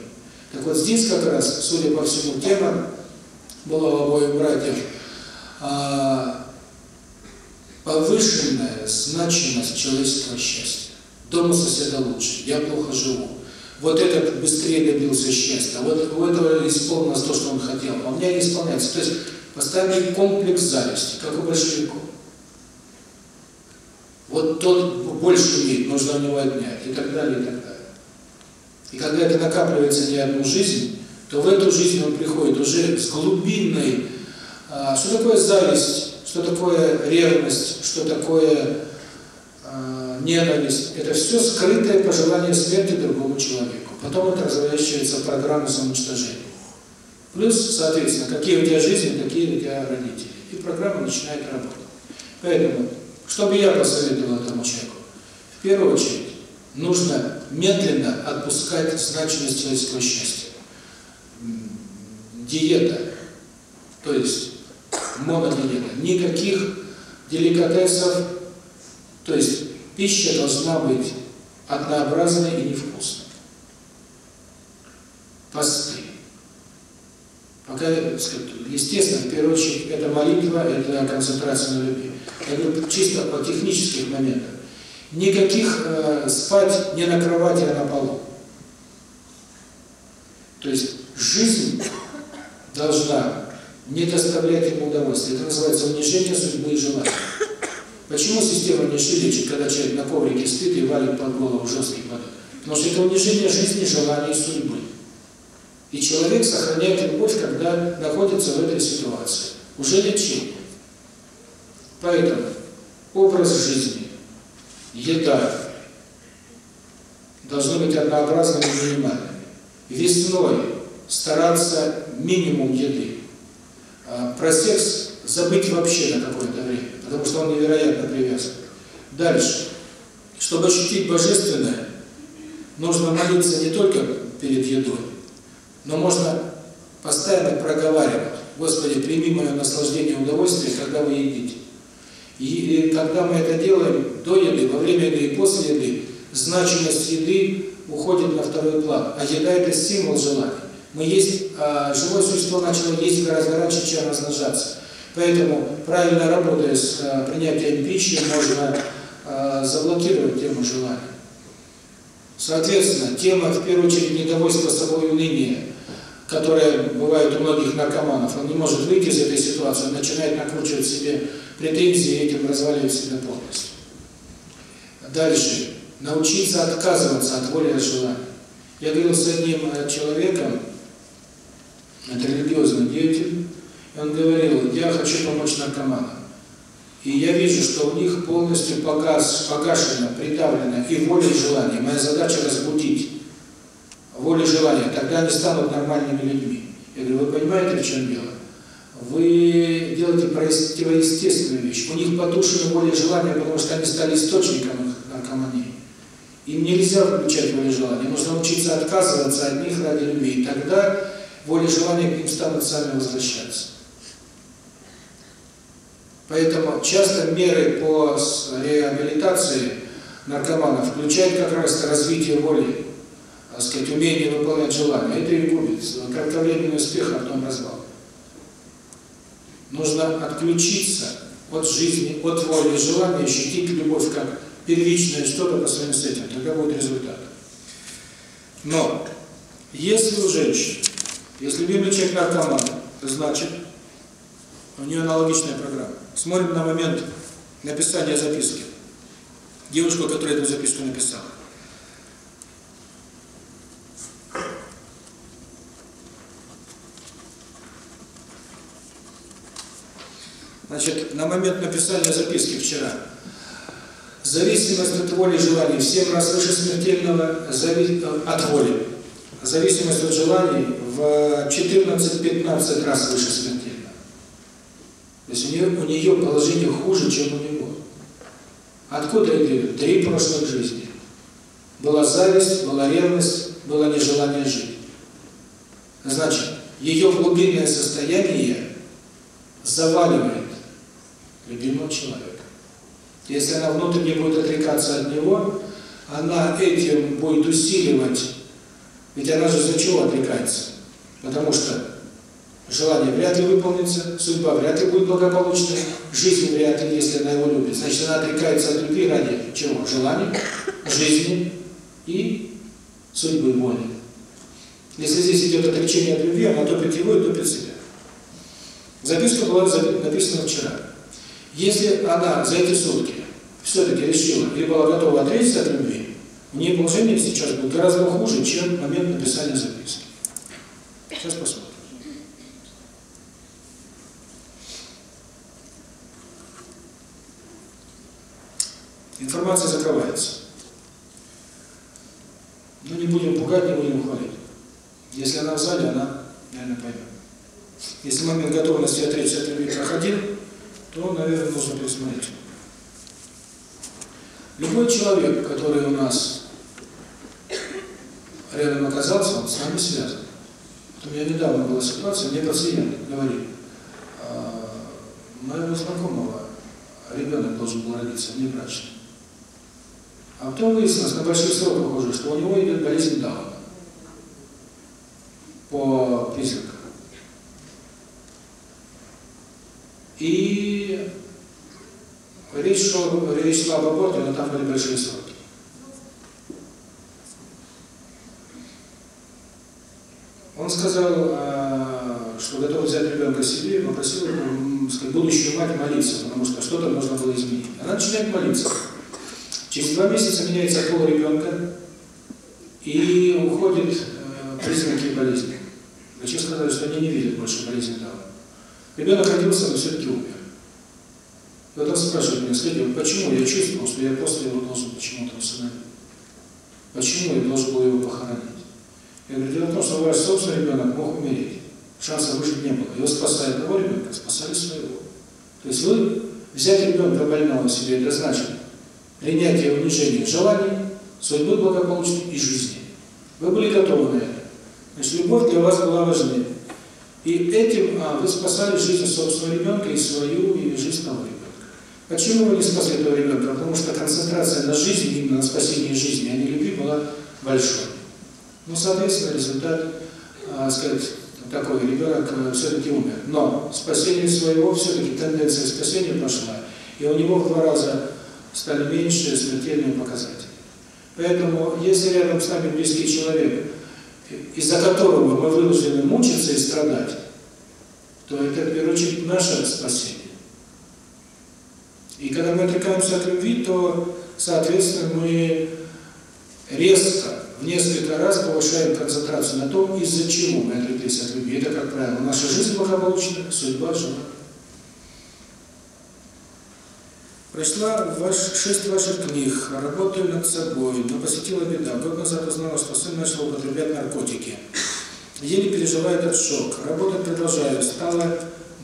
Так вот здесь как раз, судя по всему, тема была у обоих братьев, а, повышенная значимость человеческого счастья. Дома соседа лучше, я плохо живу. Вот этот быстрее добился счастья, вот у этого исполнилось то, что он хотел, а у меня не исполняется. То есть постоянный комплекс зависти, как у большевиков. Вот тот больше имеет, нужно у него отнять, и так далее, и так далее. И когда это накапливается не одну жизнь, то в эту жизнь он приходит уже с глубинной, что такое зависть, что такое ревность, что такое э, ненависть – это все скрытое пожелание смерти другому человеку. Потом это разворачивается в программу самоуничтожения. Плюс, соответственно, какие у тебя жизни, какие у тебя родители. И программа начинает работать. Поэтому, что бы я посоветовал этому человеку? В первую очередь, нужно медленно отпускать значимость человеческого счастья. Диета, то есть монодиета, никаких деликатесов, то есть пища должна быть однообразной и невкусной. Посты. Пока, естественно, в первую очередь, это молитва, это концентрация на любви. Говорю чисто по технических моментах. Никаких э, спать не на кровати, а на полу. То есть жизнь должна не доставлять ему удовольствия. Это называется унижение судьбы и желания. Почему система не лечит, когда человек на коврике спит и валит под голову жесткий подок? Потому что это унижение жизни, желаний и судьбы. И человек сохраняет любовь, когда находится в этой ситуации. Уже лечение. Поэтому образ жизни, еда должны быть однообразными и минимальными. Весной стараться минимум еды. А про секс забыть вообще на какое-то время, потому что он невероятно привязан. Дальше. Чтобы ощутить божественное, нужно молиться не только перед едой, но можно постоянно проговаривать. Господи, прими мое наслаждение и удовольствие, когда вы едите. И когда мы это делаем до еды, во время еды и после еды, значимость еды уходит на второй план. А еда – это символ желания. Мы есть, а, живое существо начало есть гораздо раньше, чем размножаться. Поэтому, правильно работая с а, принятием пищи, можно а, заблокировать тему желания. Соответственно, тема, в первую очередь, недовольства собой и уныния, которая бывает у многих наркоманов, он не может выйти из этой ситуации, он начинает накручивать себе претензии и этим разваливать себя полностью. Дальше. Научиться отказываться от воли от желания. Я говорил с одним человеком, это религиозный деятель, и он говорил, я хочу помочь наркоманам. И я вижу, что у них полностью погас, погашено, придавлено и воля, и желание. Моя задача разбудить волю и желание, тогда они станут нормальными людьми. Я говорю, вы понимаете, в чем дело? Вы делаете противоестественную вещь. У них потушено воля и желание, потому что они стали источником наркомании. Им нельзя включать волю и желание. Нужно учиться отказываться от них ради любви. И тогда воля и желание к ним станут сами возвращаться. Поэтому часто меры по реабилитации наркоманов включают как раз развитие воли, так сказать, умение выполнять желания. Это и губит. Кратковременный успех, а потом развал. Нужно отключиться от жизни, от воли и желания, ощутить любовь как первичное что-то по сравнению с этим. Тогда будет результат. Но, если у женщины, если любимый человек наркоман, значит, у нее аналогичная программа. Смотрим на момент написания записки. Девушку, которая эту записку написала. Значит, на момент написания записки вчера зависимость от воли и желаний в 7 раз выше смертельного зави... от воли. Зависимость от желаний в 14-15 раз выше смертельного. То есть у нее, у нее положение хуже, чем у него. Откуда это Три прошлых жизни. Была зависть, была ревность, было нежелание жить. Значит, ее глубинное состояние заваливает любимого человека. Если она внутренне будет отрекаться от него, она этим будет усиливать, ведь она же за чего отрекается? Потому что желание вряд ли выполнится, судьба вряд ли будет благополучной, жизнь вряд ли, если она его любит. Значит, она отрекается от любви ради чего? Желания, жизни и судьбы воли. Если здесь идет отречение от любви, она топит его и топит себя. Записка была написана вчера. Если она за эти сутки все-таки решила или была готова отречься от любви, у нее положение сейчас будет гораздо хуже, чем момент написания записки. Сейчас посмотрим. Информация закрывается. Ну, не будем пугать, не будем хвалить. Если она в зале, она, наверное, поймет. Если момент готовности отречься от любви проходил, то, наверное, нужно пересмотреть. Любой человек, который у нас рядом оказался, он с нами связан. Вот у меня недавно была ситуация, мне пациент говорит, «А, моего знакомого ребенок должен был родиться, внебрачный. А потом выяснилось на большой срок похоже, что у него идет болезнь Дауна по признакам. И речь, шла, речь шла об аборте, но там были большие сроки. Он сказал, а, что готов взять ребенка себе, попросил сказать, будущую мать молиться, потому что что-то нужно было изменить. Она начинает молиться. Через два месяца меняется пол ребенка, и уходят э, признаки болезни. Врачи сказали, что они не видят больше болезни Дауна. Ребенок родился, но все-таки умер. И вот он спрашивает меня, скажите, почему я чувствовал, что я просто его должен почему-то усыновить? Почему я должен был его похоронить? Я говорю, дело в том, что ваш собственный ребенок мог умереть. Шанса выжить не было. Его спасали одного ребенка, спасали своего. То есть вы взять ребенка больного себе, это значит принятие унижения желаний, судьбы благополучной и жизни. Вы были готовы на это. Значит, любовь для вас была важнее. И этим а, вы спасали жизнь собственного ребенка и свою, и жизнь того ребенка. Почему вы не спасли этого ребенка? Потому что концентрация на жизни, именно на спасении жизни, а не любви, была большой. Ну, соответственно, результат, а, сказать, такой, ребенок а, все-таки умер. Но спасение своего, все-таки тенденция к спасению пошла, и у него в два раза стали меньше смертельные показатели. Поэтому, если рядом с нами близкий человек, из-за которого мы вынуждены мучиться и страдать, то это, в первую очередь, наше спасение. И когда мы отрекаемся от любви, то, соответственно, мы резко, в несколько раз повышаем концентрацию на том, из-за чего мы отреклись от любви. Это, как правило, наша жизнь благополучна, судьба, жена. Прочла ваш, шесть ваших книг, работаю над собой, но посетила беда. Год назад узнала, что сын начал употреблять наркотики. Еле переживаю этот шок. Работать продолжаю, стало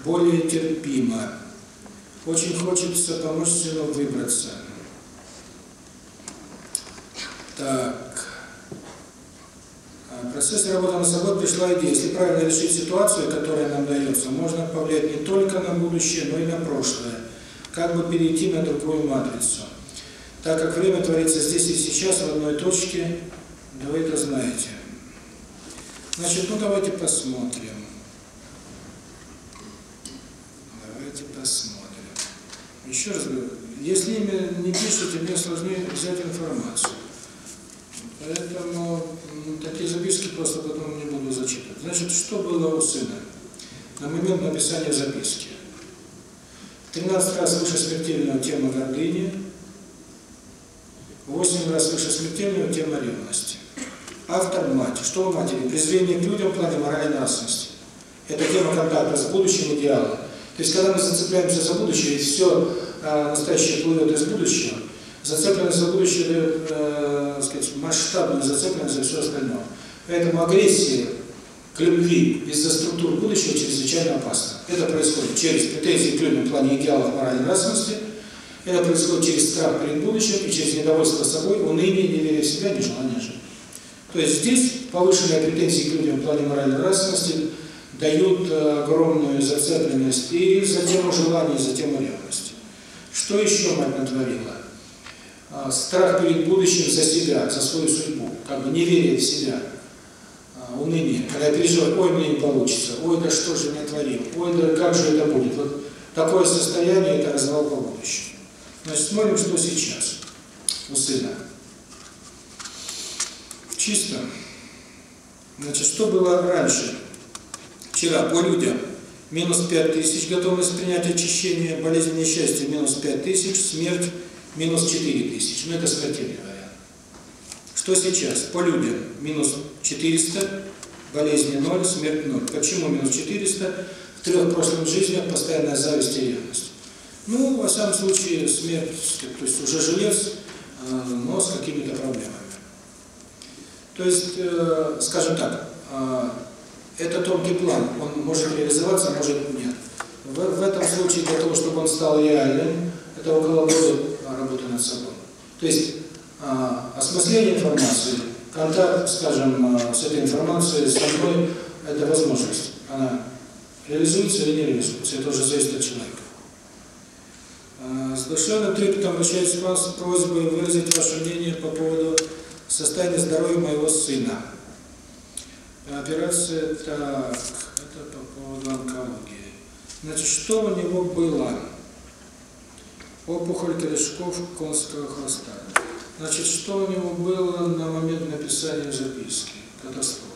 более терпимо. Очень хочется помочь сыну выбраться. Так. В процессе работы над собой пришла идея, если правильно решить ситуацию, которая нам дается, можно повлиять не только на будущее, но и на прошлое как бы перейти на другую матрицу. Так как время творится здесь и сейчас, в одной точке, да вы это знаете. Значит, ну давайте посмотрим. Давайте посмотрим. Еще раз говорю, если имя не пишете, мне сложнее взять информацию. Поэтому такие записки просто потом не буду зачитывать. Значит, что было у сына на момент написания записки? 13 раз выше смертельного тема гордыни, 8 раз выше смертельного тема ревности. Автор – мать. Что у матери? Презрение к людям в плане моральной нравственности. Это тема контакта с будущим идеалом. То есть, когда мы зацепляемся за будущее, и все а, настоящее плывет из будущего, зацепленность за будущее дает, э, сказать, масштабную зацепленность за все остальное. Поэтому агрессия к любви из-за структур будущего чрезвычайно опасно. Это происходит через претензии к людям в плане идеалов моральной нравственности, это происходит через страх перед будущим и через недовольство собой, уныние, неверие в себя, нежелание жить. То есть здесь повышенные претензии к людям в плане моральной нравственности дают огромную зацепленность и за тему желания, и за тему ревности. Что еще мать натворила? Страх перед будущим за себя, за свою судьбу, как бы неверие в себя – уныние, когда переживаю, ой, мне не получится, ой, да что же мне творил, ой, да как же это будет. Вот такое состояние – это развал по будущему. Значит, смотрим, что сейчас у сына. Чисто. Значит, что было раньше? Вчера по людям минус 5 тысяч, готовность принять очищение, болезнь несчастья минус 5 тысяч, смерть минус 4 тысячи. Ну, это вариант. Что сейчас? По людям минус 400, болезни 0, смерть 0. Почему минус 400? В трех прошлых жизнях постоянная зависть и ревность. Ну, во всяком случае, смерть, то есть уже жилец, э, но с какими-то проблемами. То есть, э, скажем так, э, это тонкий план, он может реализоваться, может нет. В, в этом случае для того, чтобы он стал реальным, это около года работы над собой. То есть осмысление информации, контакт, скажем, э, с этой информацией, с собой, это возможность. Она реализуется или не реализуется, это уже зависит от человека. С душевным трепетом обращаюсь к вам с просьбой выразить ваше мнение по поводу состояния здоровья моего сына. Операция, так, это по поводу онкологии. Значит, что у него было? Опухоль корешков конского хвоста. Значит, что у него было на момент написания записки? Катастрофа.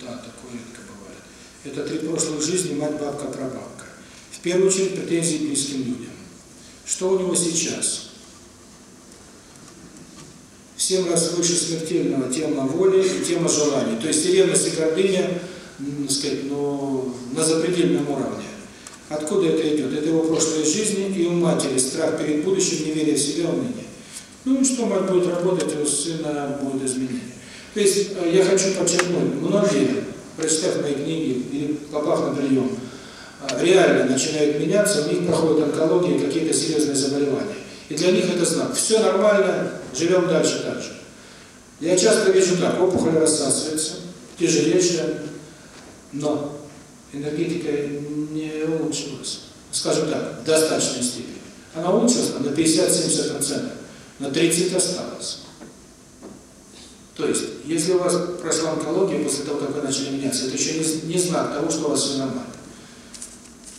Да, такое редко бывает. Это три прошлых жизни, мать, бабка, прабабка. В первую очередь претензии к близким людям. Что у него сейчас? В семь раз выше смертельного тема воли и тема желаний. То есть и ревность, и гордыня, так сказать, ну, на запредельном уровне. Откуда это идет? Это его прошлой жизни и у матери страх перед будущим, неверие в себя, уныние. Ну и что мать будет работать, у сына будет изменение. То есть я хочу подчеркнуть, многие, прочитав мои книги или попав на прием, реально начинают меняться, у них проходят онкологии, какие-то серьезные заболевания. И для них это знак. Все нормально, живем дальше так же. Я часто вижу так, опухоль рассасывается, тяжелейшая, но энергетика не улучшилась. Скажем так, в достаточной степени. Она улучшилась на 50-70%, на 30% осталось. То есть, если у вас прошла онкология после того, как вы начали меняться, это еще не, не знак того, что у вас все нормально.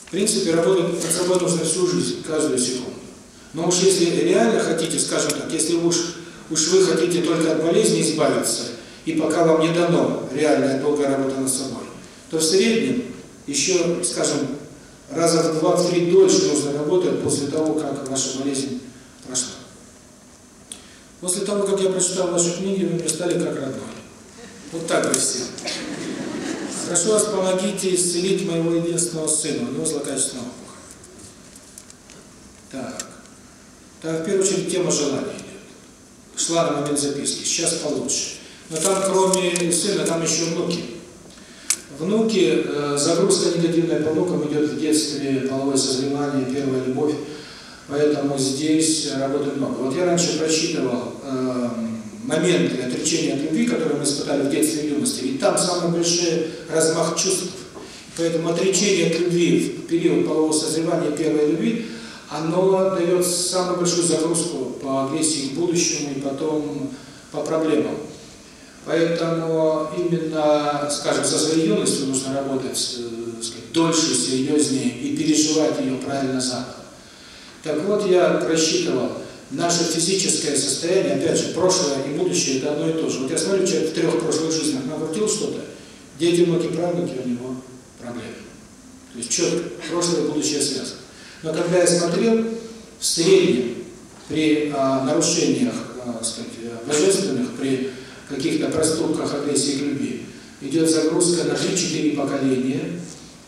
В принципе, работать над собой нужно всю жизнь, каждую секунду. Но уж если реально хотите, скажем так, если уж, уж вы хотите только от болезни избавиться, и пока вам не дано реальная долгая работа над собой, то в среднем еще, скажем, раза в два-три дольше нужно работать после того, как ваша болезнь прошла. После того, как я прочитал ваши книги, вы мне стали как родной. Вот так вы все. Прошу вас, помогите исцелить моего единственного сына, у него злокачественная опухоль. Так. Так, в первую очередь, тема желания идет. Шла на момент записки, сейчас получше. Но там, кроме сына, там еще внуки. Внуки, э, загрузка негативная по внукам идет в детстве, половое созревание, первая любовь. Поэтому здесь работы много. Вот я раньше просчитывал э, моменты отречения от любви, которые мы испытали в детстве и юности, и там самый большой размах чувств. Поэтому отречение от любви в период полового созревания первой любви, оно дает самую большую загрузку по агрессии к будущему и потом по проблемам. Поэтому именно, скажем, со своей юностью нужно работать э, сказать, дольше, серьезнее и переживать ее правильно заново. Так вот, я просчитывал, наше физическое состояние, опять же, прошлое и будущее – это одно и то же. Вот я смотрю, человек в трех прошлых жизнях накрутил что-то, дети, внуки, правнуки, у него проблемы. То есть четко, прошлое и будущее связано. Но когда я смотрел, в среднем при а, нарушениях, а, сказать, божественных, при каких-то проступках агрессии к любви, идет загрузка на 3-4 поколения,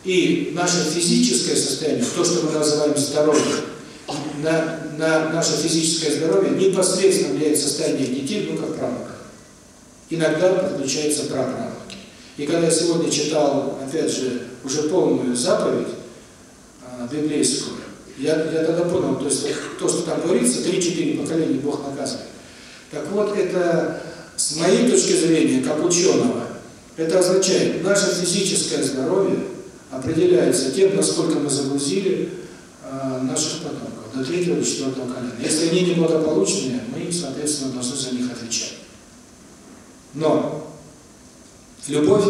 и наше физическое состояние, то, что мы называем здоровьем, на, на наше физическое здоровье непосредственно влияет состояние детей, внуков, правнуков. Иногда подключаются праправнуки. И когда я сегодня читал, опять же, уже полную заповедь э, библейскую, я, я тогда понял, то есть то, что там говорится, 3-4 поколения Бог наказывает. Так вот, это с моей точки зрения, как ученого, это означает, наше физическое здоровье определяется тем, насколько мы загрузили э, наших потомков до третьего или четвертого колена. Если они неблагополучные, мы, соответственно, должны за них отвечать. Но любовь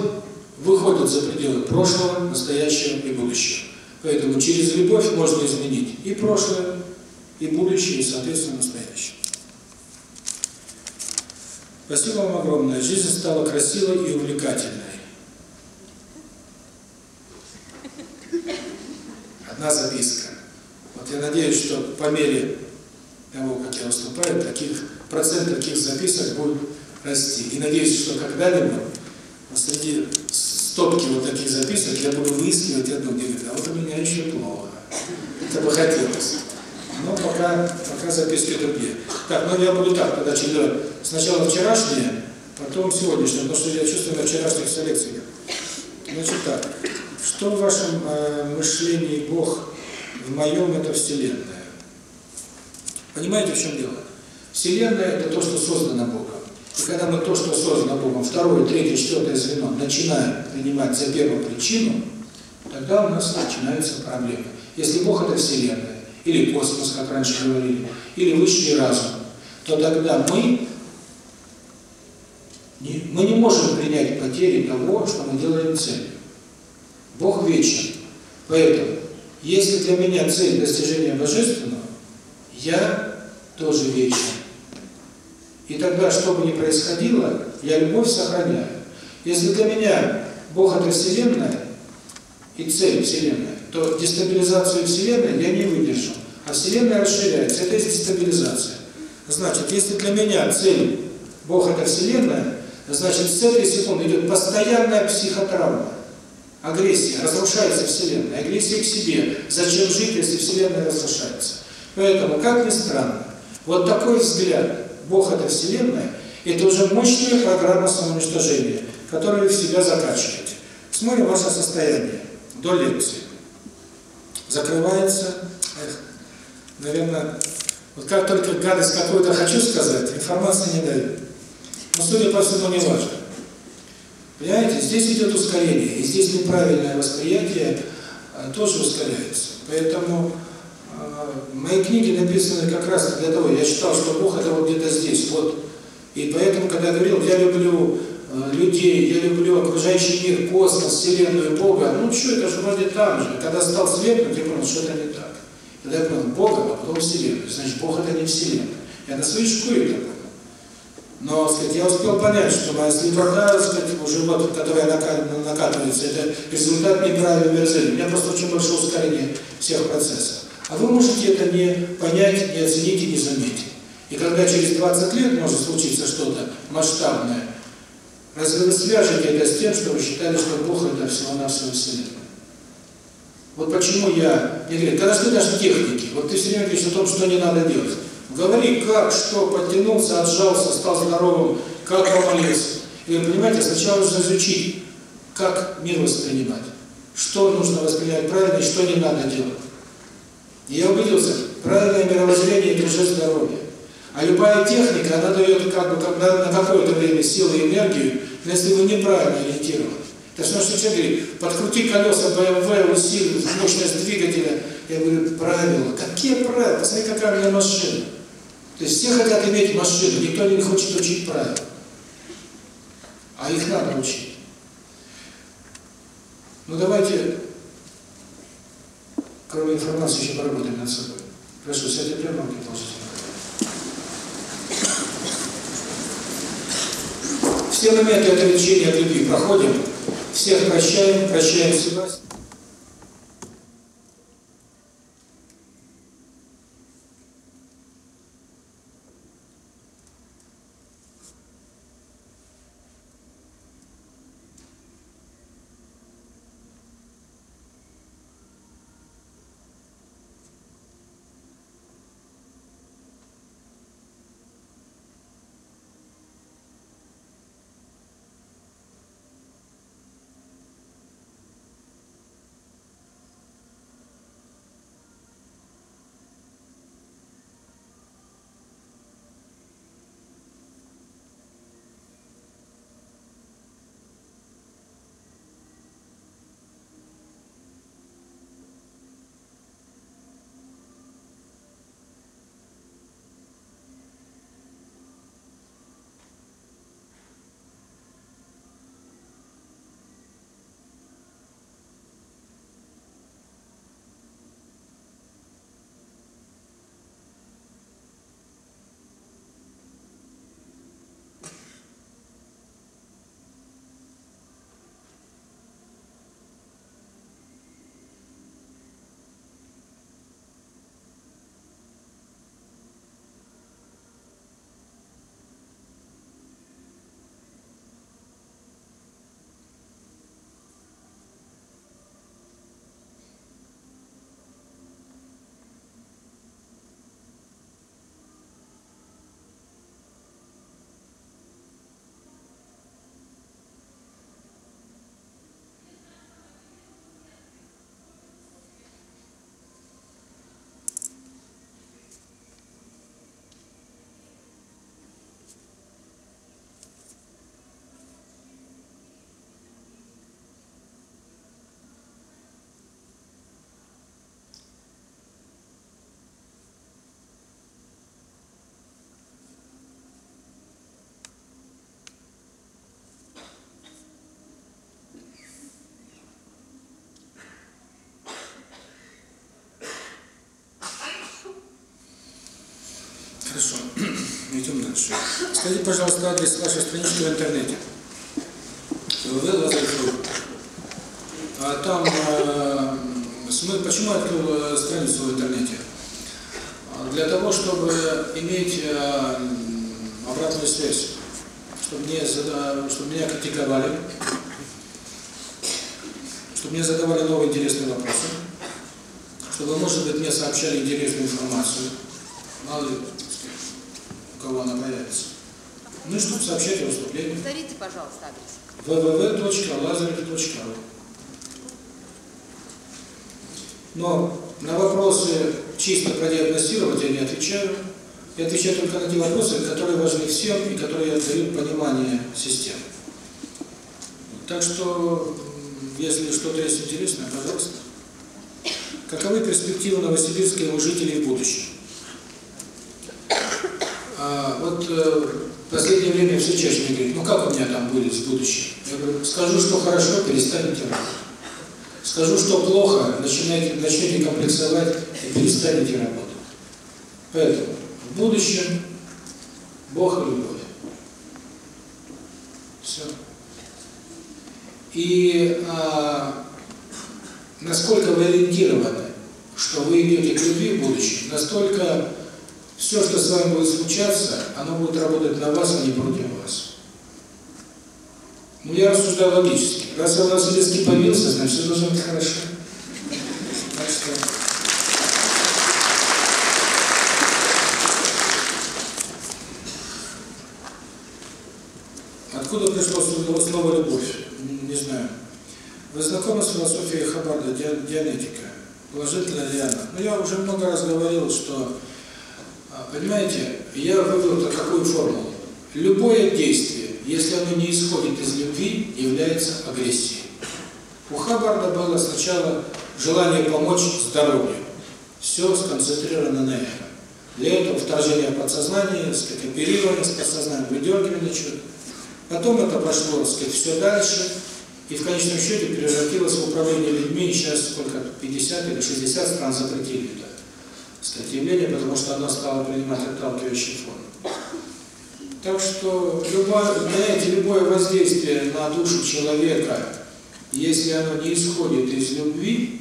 выходит за пределы прошлого, настоящего и будущего. Поэтому через любовь можно изменить и прошлое, и будущее, и, соответственно, настоящее. Спасибо вам огромное. Жизнь стала красивой и увлекательной. Одна записка. Вот я надеюсь, что по мере того, как я выступаю, таких процент таких записок будет расти. И надеюсь, что когда-либо среди стопки вот таких записок я буду выискивать одну, где а вот у меня еще плохо. Это бы хотелось. Но пока, пока записки другие. Так, ну я буду так тогда чередовать. Сначала вчерашнее, потом сегодняшнее, потому что я чувствую на вчерашних селекциях. Значит так, что в вашем э, мышлении Бог, в моем это Вселенная? Понимаете, в чем дело? Вселенная – это то, что создано Богом. И когда мы то, что создано Богом, второе, третье, четвертое звено, начинаем принимать за первую причину, тогда у нас начинаются проблемы. Если Бог – это Вселенная, или космос, как раньше говорили, или высший разум, то тогда мы не, мы не можем принять потери того, что мы делаем целью. Бог вечен. Поэтому, если для меня цель достижения Божественного, я тоже вечен. И тогда, что бы ни происходило, я любовь сохраняю. Если для меня Бог – это Вселенная, и цель Вселенная, то дестабилизацию Вселенной я не выдержу. А Вселенная расширяется. Это есть дестабилизация. Значит, если для меня цель Бог – это Вселенная, значит, с этой секунды идет постоянная психотравма. Агрессия. Разрушается Вселенная. Агрессия к себе. Зачем жить, если Вселенная разрушается? Поэтому, как ни странно, вот такой взгляд Бог – это Вселенная, это уже мощная программа самоуничтожения, которую вы в себя закачиваете. Смотрим ваше состояние до лекции. Закрывается, эх, наверное, вот как только гадость какую-то хочу сказать, информации не дают. Но, судя по всему, не важно. Понимаете, здесь идет ускорение, и здесь неправильное восприятие а, тоже ускоряется. Поэтому э, мои книги написаны как раз для того, я считал, что Бог это вот где-то здесь, вот. И поэтому, когда я говорил, я люблю людей, я люблю окружающий мир, космос, Вселенную, Бога, ну что, это же вроде там же. Когда стал светлым, я понял, что это не так. Тогда я понял, Бога, а потом Вселенную. Значит, Бог это не Вселенная. Я на своей шкуре это понял. Но, сказать, я успел понять, что моя слепота, сказать, уже вот, которая накатывается, это результат неправильного мерзения. У меня просто очень большое ускорение всех процессов. А вы можете это не понять, не оценить и не заметить. И когда через 20 лет может случиться что-то масштабное, свяжете это с тем, что вы считали, что Бог это всего-навсего Вселенная? Вот почему я не говорю, когда ты даже техники, вот ты все время говоришь о том, что не надо делать. Говори, как, что, подтянулся, отжался, стал здоровым, как помолился. И вы понимаете, сначала нужно изучить, как мир воспринимать, что нужно воспринять правильно и что не надо делать. И я убедился, правильное мировоззрение – это уже здоровье. А любая техника, она дает как бы на, на какое-то время силу и энергию, но если вы неправильно ориентированы. Это все, что человек говорит, подкрути колеса BMW, усилий, мощность двигателя. Я говорю, правила. Какие правила? Посмотри, какая у меня машина. То есть все хотят иметь машину, никто не хочет учить правила. А их надо учить. Ну давайте, кроме информации, еще поработаем над собой. Прошу, сядьте прямо, положите. Все моменты отречения от любви проходим, всех прощаем, прощаем себя. Дальше. Скажите, пожалуйста, адрес вашей странички в интернете. www.lazarев.ru а Там, э, почему я открыл страницу в интернете? А, Для того, чтобы иметь э, обратную связь, чтобы, мне, чтобы меня критиковали, чтобы мне задавали новые интересные вопросы, чтобы, может быть, мне сообщали интересную информацию, мало ли, так сказать, у кого она появится. Ну и чтобы сообщать о выступлениях Повторите, пожалуйста, адрес. www.lazarev.ru Но на вопросы чисто продиагностировать я не отвечаю. Я отвечаю только на те вопросы, которые важны всем и которые дают понимание системы. Так что, если что-то есть интересное, пожалуйста. Каковы перспективы Новосибирска и его жителей в будущем? А, вот э, в последнее время все чаще мне говорят, ну как у меня там будет в будущем? Я говорю, скажу, что хорошо, перестанете работать. Скажу, что плохо, начинайте, начнете комплексовать и перестанете работать. Поэтому в будущем Бог и любовь. Все. И а, насколько вы ориентированы, что вы идете к любви в будущем, настолько все, что с вами будет случаться, оно будет работать на вас, а не против вас. Ну, я рассуждаю логически. Раз я в Новосибирске появился, значит, все должно быть хорошо. Так что... Откуда пришло слово «любовь»? Не знаю. Вы знакомы с философией Хаббарда, ди- диалектика? Положительно ли она? Ну, я уже много раз говорил, что, понимаете, я вывел какую формулу. Любое действие, если оно не исходит из любви, является агрессией. У Хаббарда было сначала желание помочь здоровью. Все сконцентрировано на этом. Для этого вторжение так сказать, оперирование с подсознанием, выдергивание чего-то. Потом это пошло, сказать, все дальше, и в конечном счете превратилось в управление людьми, сейчас сколько, 50 или 60 стран запретили это, сказать, явление, потому что оно стало принимать отталкивающие формы. Так что, любое, знаете, любое воздействие на душу человека, если оно не исходит из любви,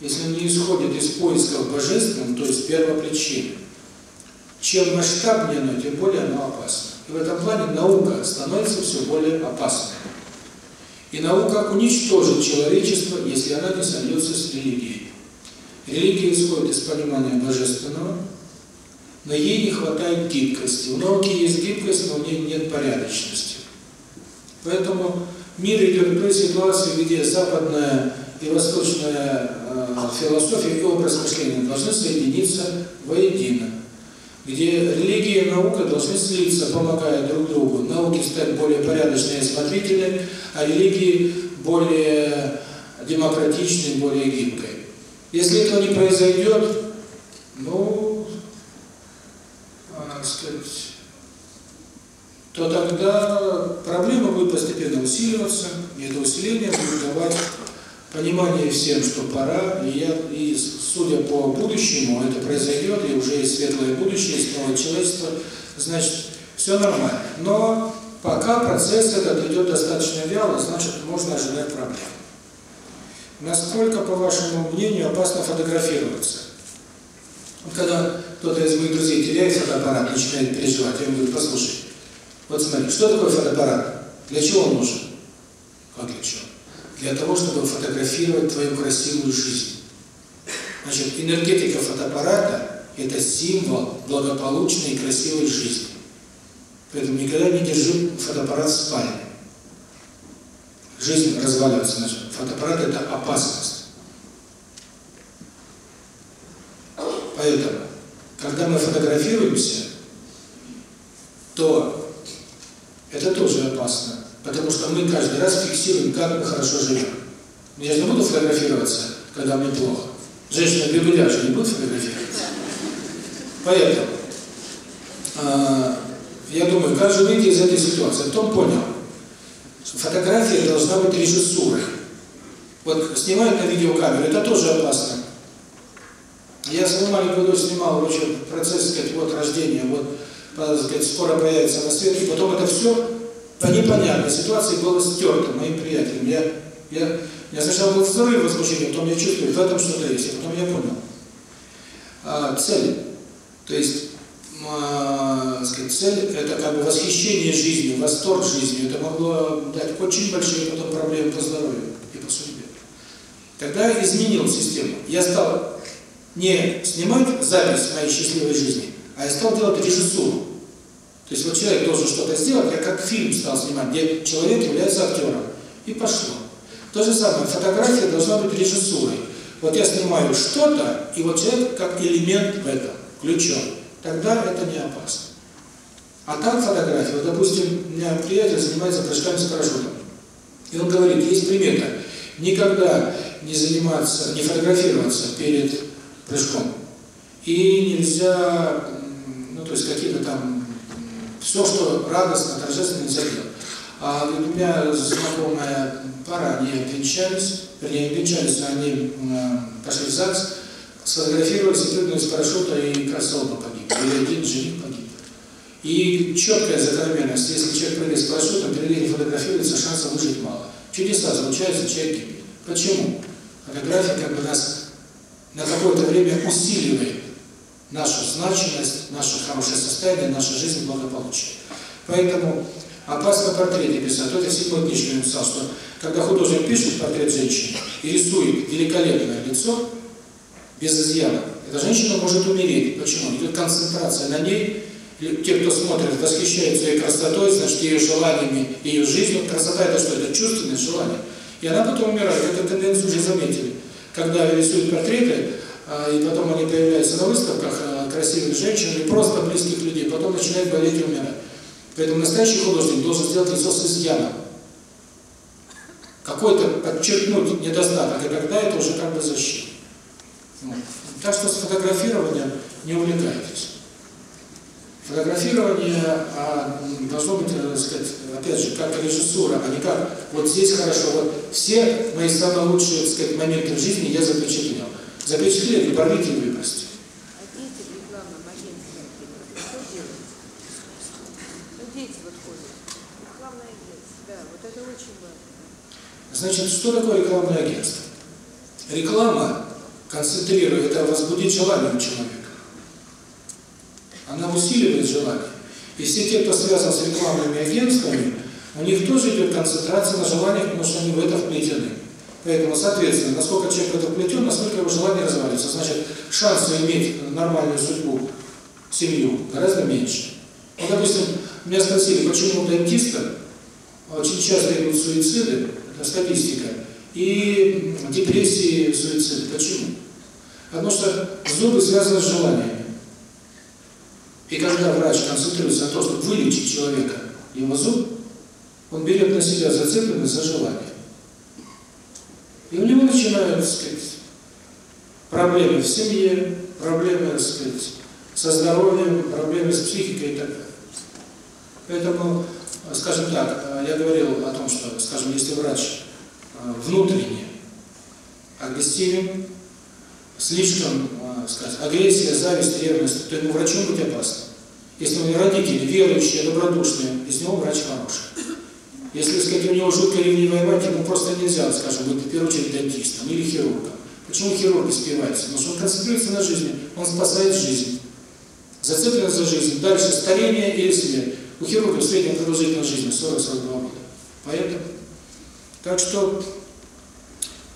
если оно не исходит из поисков божественным, то есть первопричины, чем масштабнее оно, тем более оно опасно. И в этом плане наука становится все более опасной. И наука уничтожит человечество, если она не сольется с религией. Религия исходит из понимания божественного, но ей не хватает гибкости. У науки есть гибкость, но у нее нет порядочности. Поэтому мир идет той ситуации, где западная и восточная э, философия и образ мышления должны соединиться воедино где религия и наука должны слиться, помогая друг другу. Науке стать более порядочной и осмотрительной, а религии более демократичной, более гибкой. Если этого не произойдет, ну, а, так сказать, то тогда проблема будет постепенно усиливаться, и это усиление будет давать понимание всем, что пора, и, я, и судя по будущему, это произойдет, и уже есть светлое будущее, есть новое человечество, значит, все нормально. Но пока процесс этот идет достаточно вяло, значит, можно ожидать проблем. Насколько, по вашему мнению, опасно фотографироваться? Вот когда кто-то из моих друзей теряет фотоаппарат, начинает переживать, я ему говорю, послушай, вот смотри, что такое фотоаппарат? Для чего он нужен? Как для чего? Для того, чтобы фотографировать твою красивую жизнь. Значит, энергетика фотоаппарата – это символ благополучной и красивой жизни. Поэтому никогда не держи фотоаппарат в спальне. Жизнь разваливается. Значит, фотоаппарат – это опасность. Поэтому, когда мы фотографируемся, то это тоже опасно. Потому что мы каждый раз фиксируем, как мы хорошо живем. Я же не буду фотографироваться, когда мне плохо. Женщина бегудя же не будет фотографироваться. Поэтому, э, я думаю, как же выйти из этой ситуации? Кто понял, что фотография должна быть режиссурой. Вот снимают на видеокамеру, это тоже опасно. Я свою маленькую дочь снимал, вообще процесс, сказать, вот рождения, вот сказать, скоро появится на свет, и потом это все по непонятной ситуации было стерто моим приятелем. Я, я, я сначала был взрыв возмущения, потом я чувствую, в этом что-то есть, и потом я понял. А, цель. То есть, а, сказать, цель – это как бы восхищение жизнью, восторг жизнью. Это могло дать очень большие потом проблемы по здоровью. Тогда изменил систему. Я стал не снимать запись моей счастливой жизни, а я стал делать режиссуру. То есть вот человек должен что-то сделать, я как фильм стал снимать, где человек является актером. И пошло. То же самое, фотография должна быть режиссурой. Вот я снимаю что-то, и вот человек как элемент в этом включен. Тогда это не опасно. А так фотография, вот, допустим, у меня приятель занимается прыжками с парашютом. И он говорит, есть примета, никогда не заниматься, не фотографироваться перед прыжком. И нельзя, ну то есть какие-то там, все, что радостно, торжественно нельзя делать. А у меня знакомая пара, они обвенчались, вернее, обвенчались, они пошли в ЗАГС, сфотографировались и прыгнули с парашюта, и красота погиб. Или один жених погиб. И четкая закономерность, если человек прыгает с парашютом, перед ним фотографируется, шансов выжить мало. Чудеса случаются, человек гибнет. Почему? Фотография как бы нас на какое-то время усиливает нашу значимость, наше хорошее состояние, наша жизнь благополучие. Поэтому опасно портреты писать. Вот я седьмой книжке написал, что когда художник пишет портрет женщины и рисует великолепное лицо, без изъяна, эта женщина может умереть. Почему? Идет концентрация на ней, те, кто смотрит, восхищаются ее красотой, значит, ее желаниями, ее жизнью. Красота – это что? Это чувственное желание. И она потом умирает. Эту тенденцию уже заметили. Когда рисуют портреты, и потом они появляются на выставках красивых женщин или просто близких людей, потом начинают болеть и умирать. Поэтому настоящий художник должен сделать лицо с изъяном. Какой-то подчеркнуть недостаток, и тогда это уже как бы защита. Вот. Так что с фотографированием не увлекайтесь. Фотографирование а, должно быть, так сказать, опять же, как режиссура, а не как вот здесь хорошо. Вот все мои самые лучшие, так сказать, моменты в жизни я запечатлел. Запечатлели, порвите и выбросьте. Значит, что такое рекламное агентство? Реклама концентрирует, это возбудит желание у человека. Она усиливает желание. И все те, кто связан с рекламными агентствами, у них тоже идет концентрация на желаниях, потому что они в это вплетены. Поэтому, соответственно, насколько человек в это вплетен, насколько его желание развалится. Значит, шансы иметь нормальную судьбу, семью гораздо меньше. Вот, допустим, меня спросили, почему у дантиста очень часто идут суициды, это статистика, и депрессии, суициды. Почему? Потому что зубы связаны с желаниями. И когда врач концентрируется на том, чтобы вылечить человека, его зуб, он берет на себя зацепленность за желание. И у него начинают, так сказать, проблемы в семье, проблемы, так сказать, со здоровьем, проблемы с психикой и так далее. Поэтому, скажем так, я говорил о том, что, скажем, если врач внутренне агрессивен, слишком, сказать, агрессия, зависть, ревность, то ему врачом быть опасно. Если у него родители верующие, добродушные, из него врач хороший. Если, сказать, у него жутко ревнивая мать, ему просто нельзя, скажем, быть в первую очередь дантистом или хирургом. Почему хирург спивается? Потому что он концентрируется на жизни, он спасает жизнь. Зацеплен за жизнь. Дальше старение или смерть. У хирурга средняя продолжительность жизни 40-42 года. Поэтому, так что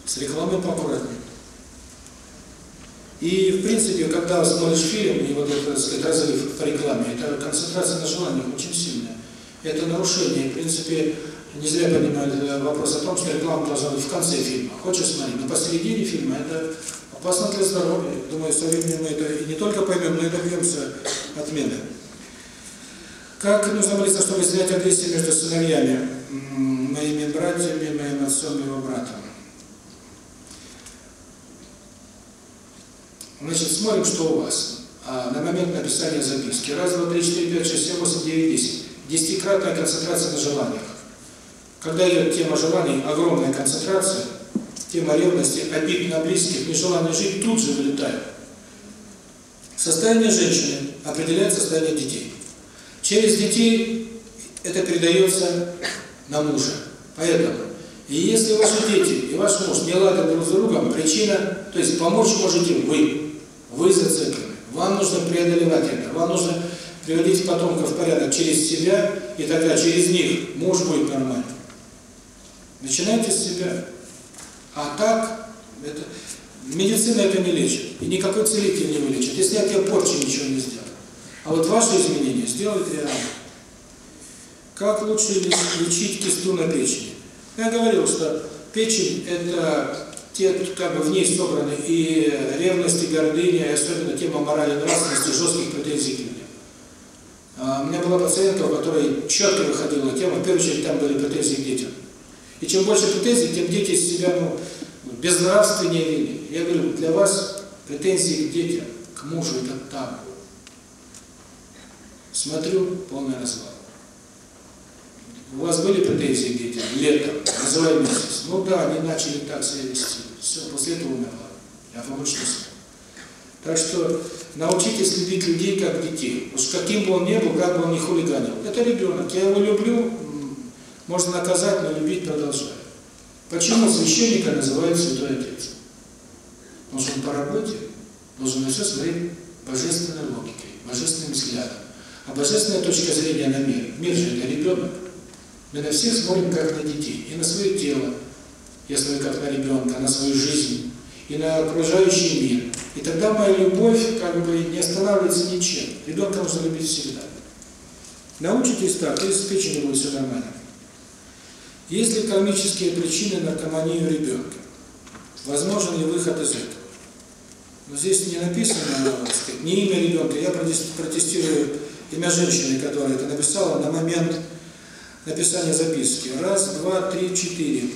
с рекламой поаккуратнее. И, в принципе, когда смотришь фильм, и вот это, так сказать, разрыв в рекламе, это концентрация на желаниях очень сильная. Это нарушение. В принципе, не зря понимают вопрос о том, что реклама должна быть в конце фильма. Хочешь смотреть, но посередине фильма это опасно для здоровья. Думаю, со временем мы это и не только поймем, но и добьемся отмены. Как нужно молиться, чтобы снять агрессию между сыновьями, моими братьями, моим отцом и его братом? Значит, смотрим, что у вас. А, на момент написания записки. Раз, два, три, четыре, пять, шесть, семь, восемь, девять, десять. Десятикратная концентрация на желаниях. Когда идет тема желаний, огромная концентрация, тема ревности, обид на близких, нежелание жить, тут же вылетает. Состояние женщины определяет состояние детей. Через детей это передается на мужа. Поэтому, и если ваши дети и ваш муж не ладят друг с другом, причина, то есть помочь можете вы, вы зациклены. Вам нужно преодолевать это, вам нужно приводить потомков в порядок через себя, и тогда через них муж будет нормальный. Начинайте с себя. А так, это, медицина это не лечит, и никакой целитель не вылечит, если от тебя порчи ничего не сделал. А вот ваши изменения сделают реально. Как лучше лечить кисту на печени? Я говорил, что печень – это те, как бы в ней собраны и ревность, и гордыня, и особенно тема морали нравственности, жестких претензий к людям. А у меня была пациентка, у которой четко выходила тема, в первую очередь там были претензии к детям. И чем больше претензий, тем дети себя ну, безнравственнее вели. Я говорю, для вас претензии к детям, к мужу – это там. Смотрю, полный развал. У вас были претензии к детям? Летом, называй месяц. Ну да, они начали так себя вести. Все, после этого умерла. Я не смог. Так что научитесь любить людей как детей. Уж каким бы он ни был, как бы он ни хулиганил. Это ребенок. Я его люблю, можно наказать, но любить продолжаю. Почему священника называют Святой Отец? Потому что он по работе должен на все смотреть божественной логикой, божественным взглядом. А божественная точка зрения на мир. Мир же это ребенок. Мы на всех смотрим как на детей. И на свое тело, я смотрю как на ребенка, на свою жизнь, и на окружающий мир. И тогда моя любовь как бы не останавливается ничем. Ребенка нужно любить всегда. Научитесь так, и с печенью будет все нормально. Есть ли кармические причины наркомании у ребенка? Возможен ли выход из этого? Но здесь не написано, сказать, не имя ребенка, я протестирую имя женщины, которая это написала на момент написания записки. Раз, два, три, четыре.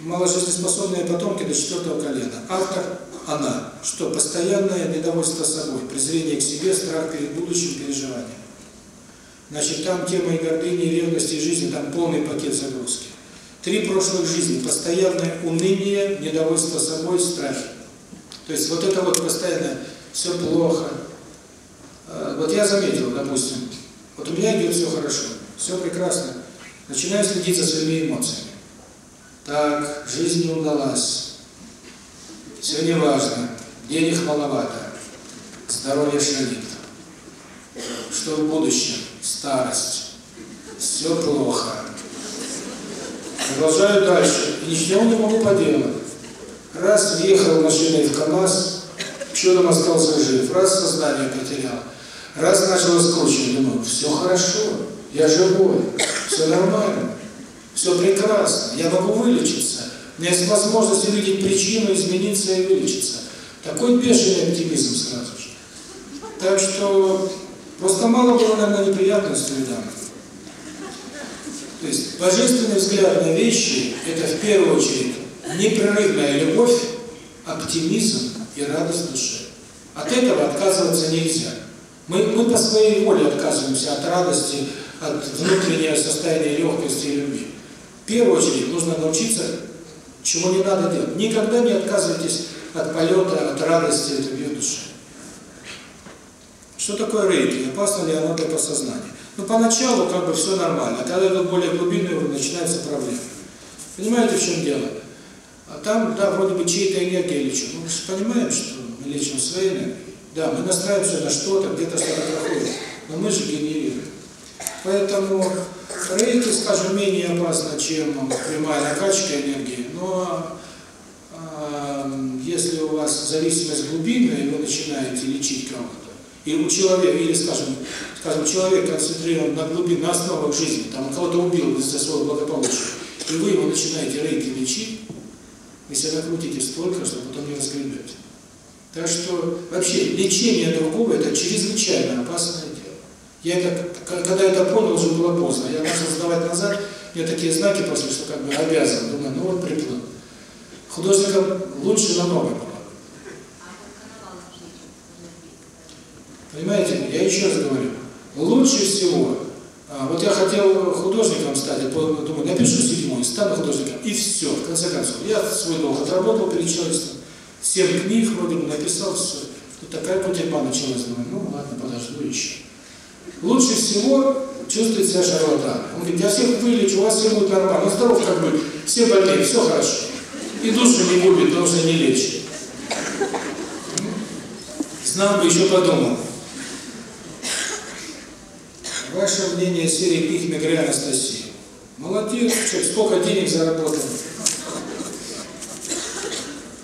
Маложизнеспособные потомки до четвертого колена. Автор – она. Что? Постоянное недовольство собой, презрение к себе, страх перед будущим, переживанием. Значит, там тема и гордыни, и ревности, и жизни, там полный пакет загрузки. Три прошлых жизни, постоянное уныние, недовольство собой, страх. То есть вот это вот постоянно все плохо. Вот я заметил, допустим, вот у меня идет все хорошо, все прекрасно. Начинаю следить за своими эмоциями. Так, жизнь не удалась, все не важно, денег маловато, здоровье шалит. Что в будущем? Старость. Все плохо. Продолжаю дальше. И ничего не могу поделать. Раз въехал машиной в КАМАЗ, чудом остался жив. Раз сознание потерял. Раз начал скручивать, думаю, все хорошо, я живой, все нормально, все прекрасно, я могу вылечиться. У меня есть возможность увидеть причину, измениться и вылечиться. Такой бешеный оптимизм сразу же. Так что просто мало было, наверное, неприятностей да. То есть божественный взгляд на вещи – это в первую очередь непрерывная любовь, оптимизм и радость души. От этого отказываться нельзя. Мы, мы по своей воле отказываемся от радости, от внутреннего состояния легкости и любви. В первую очередь нужно научиться, чего не надо делать. Никогда не отказывайтесь от полета, от радости, от любви души. Что такое рейки? Опасно ли оно для подсознания? Ну, поначалу как бы все нормально, а когда идут более глубинный уровень, начинается проблема. Понимаете, в чем дело? А там, да, вроде бы чьей-то энергией лечу. Ну, мы понимаем, что мы лечим своей. Да, мы настраиваемся на что-то, где-то что-то проходит, но мы же генерируем. Поэтому рейки, скажем, менее опасно, чем прямая накачка энергии, но э, если у вас зависимость глубинная, и вы начинаете лечить кого-то, и у человека, или, скажем, скажем, человек концентрирован на глубине, на основах жизни, там, кого-то убил из-за своего благополучия, и вы его начинаете рейки лечить, вы себя накрутите столько, что потом не разгребете. Так что, вообще, лечение другого – это чрезвычайно опасное. Я это, когда это понял, уже было поздно. Я начал сдавать назад, меня такие знаки пошли, что как бы обязан. Думаю, ну вот приплыл. Художникам лучше намного было. Понимаете, я еще раз говорю, лучше всего, а, вот я хотел художником стать, я думаю, напишу седьмой, стану художником, и все, в конце концов. Я свой долг отработал перед человечеством, семь книг вроде бы написал, все. Тут такая кутерьма началась, думаю, ну ладно, подожду еще. Лучше всего чувствует себя шарлатаном. Он говорит, я всех вылечу, у вас все будет нормально, ну здоров как бы, все больные, все хорошо. И душу не губит, потому не лечит. Знал бы, еще подумал. Ваше мнение о серии книг Мегре Анастасии? Молодец, что, сколько денег заработал.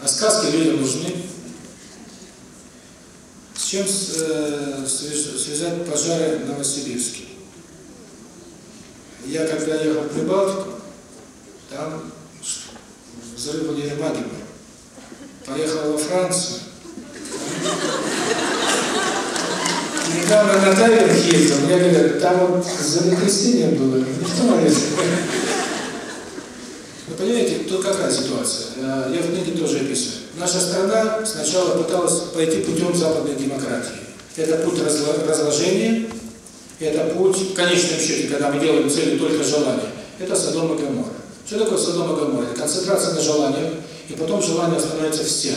А сказки людям нужны. Чем э, связать пожары в Новосибирске? Я когда ехал в Прибалтику, там взрыв Универмаге был. Поехал во Францию. Недавно на дайвинг ездил, мне говорят, там вот землетрясение было, никто молится. Вы понимаете, тут какая ситуация? Я в книге тоже описываю. Наша страна сначала пыталась пойти путем западной демократии. Это путь разложения, это путь, в конечном счете, когда мы делаем цели только желания, это Содом и Гоморра. Что такое Содом и Гоморра? Это концентрация на желаниях, и потом желание становится всем.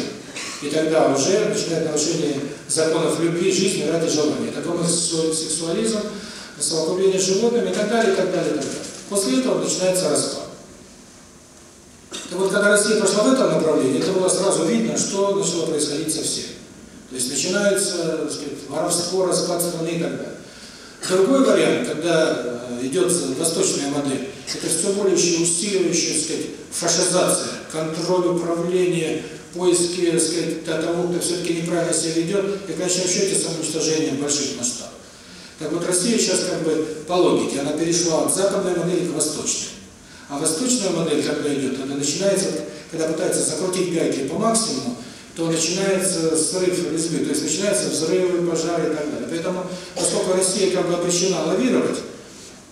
И тогда уже начинает нарушение законов любви, жизни ради желания. Это гомосексуализм, совокупление с животными и так далее, и так далее, и так далее. После этого начинается распад. Так вот, когда Россия пошла в этом направлении, это было сразу видно, что начало происходить со всем. То есть начинается, так сказать, воровство, распад страны и так далее. Другой вариант, когда идет восточная модель, это все более усиливающая, так сказать, фашизация, контроль управления, поиски, так сказать, того, кто все-таки неправильно себя ведет, и в конечном счете самоуничтожение больших масштабах. Так вот, Россия сейчас как бы по логике, она перешла от западной модели к восточной. А восточная модель, когда идет, она начинается, когда пытается закрутить гайки по максимуму, то начинается срыв резьбы, то есть начинаются взрывы, пожары и так далее. Поэтому, поскольку Россия как бы обречена лавировать,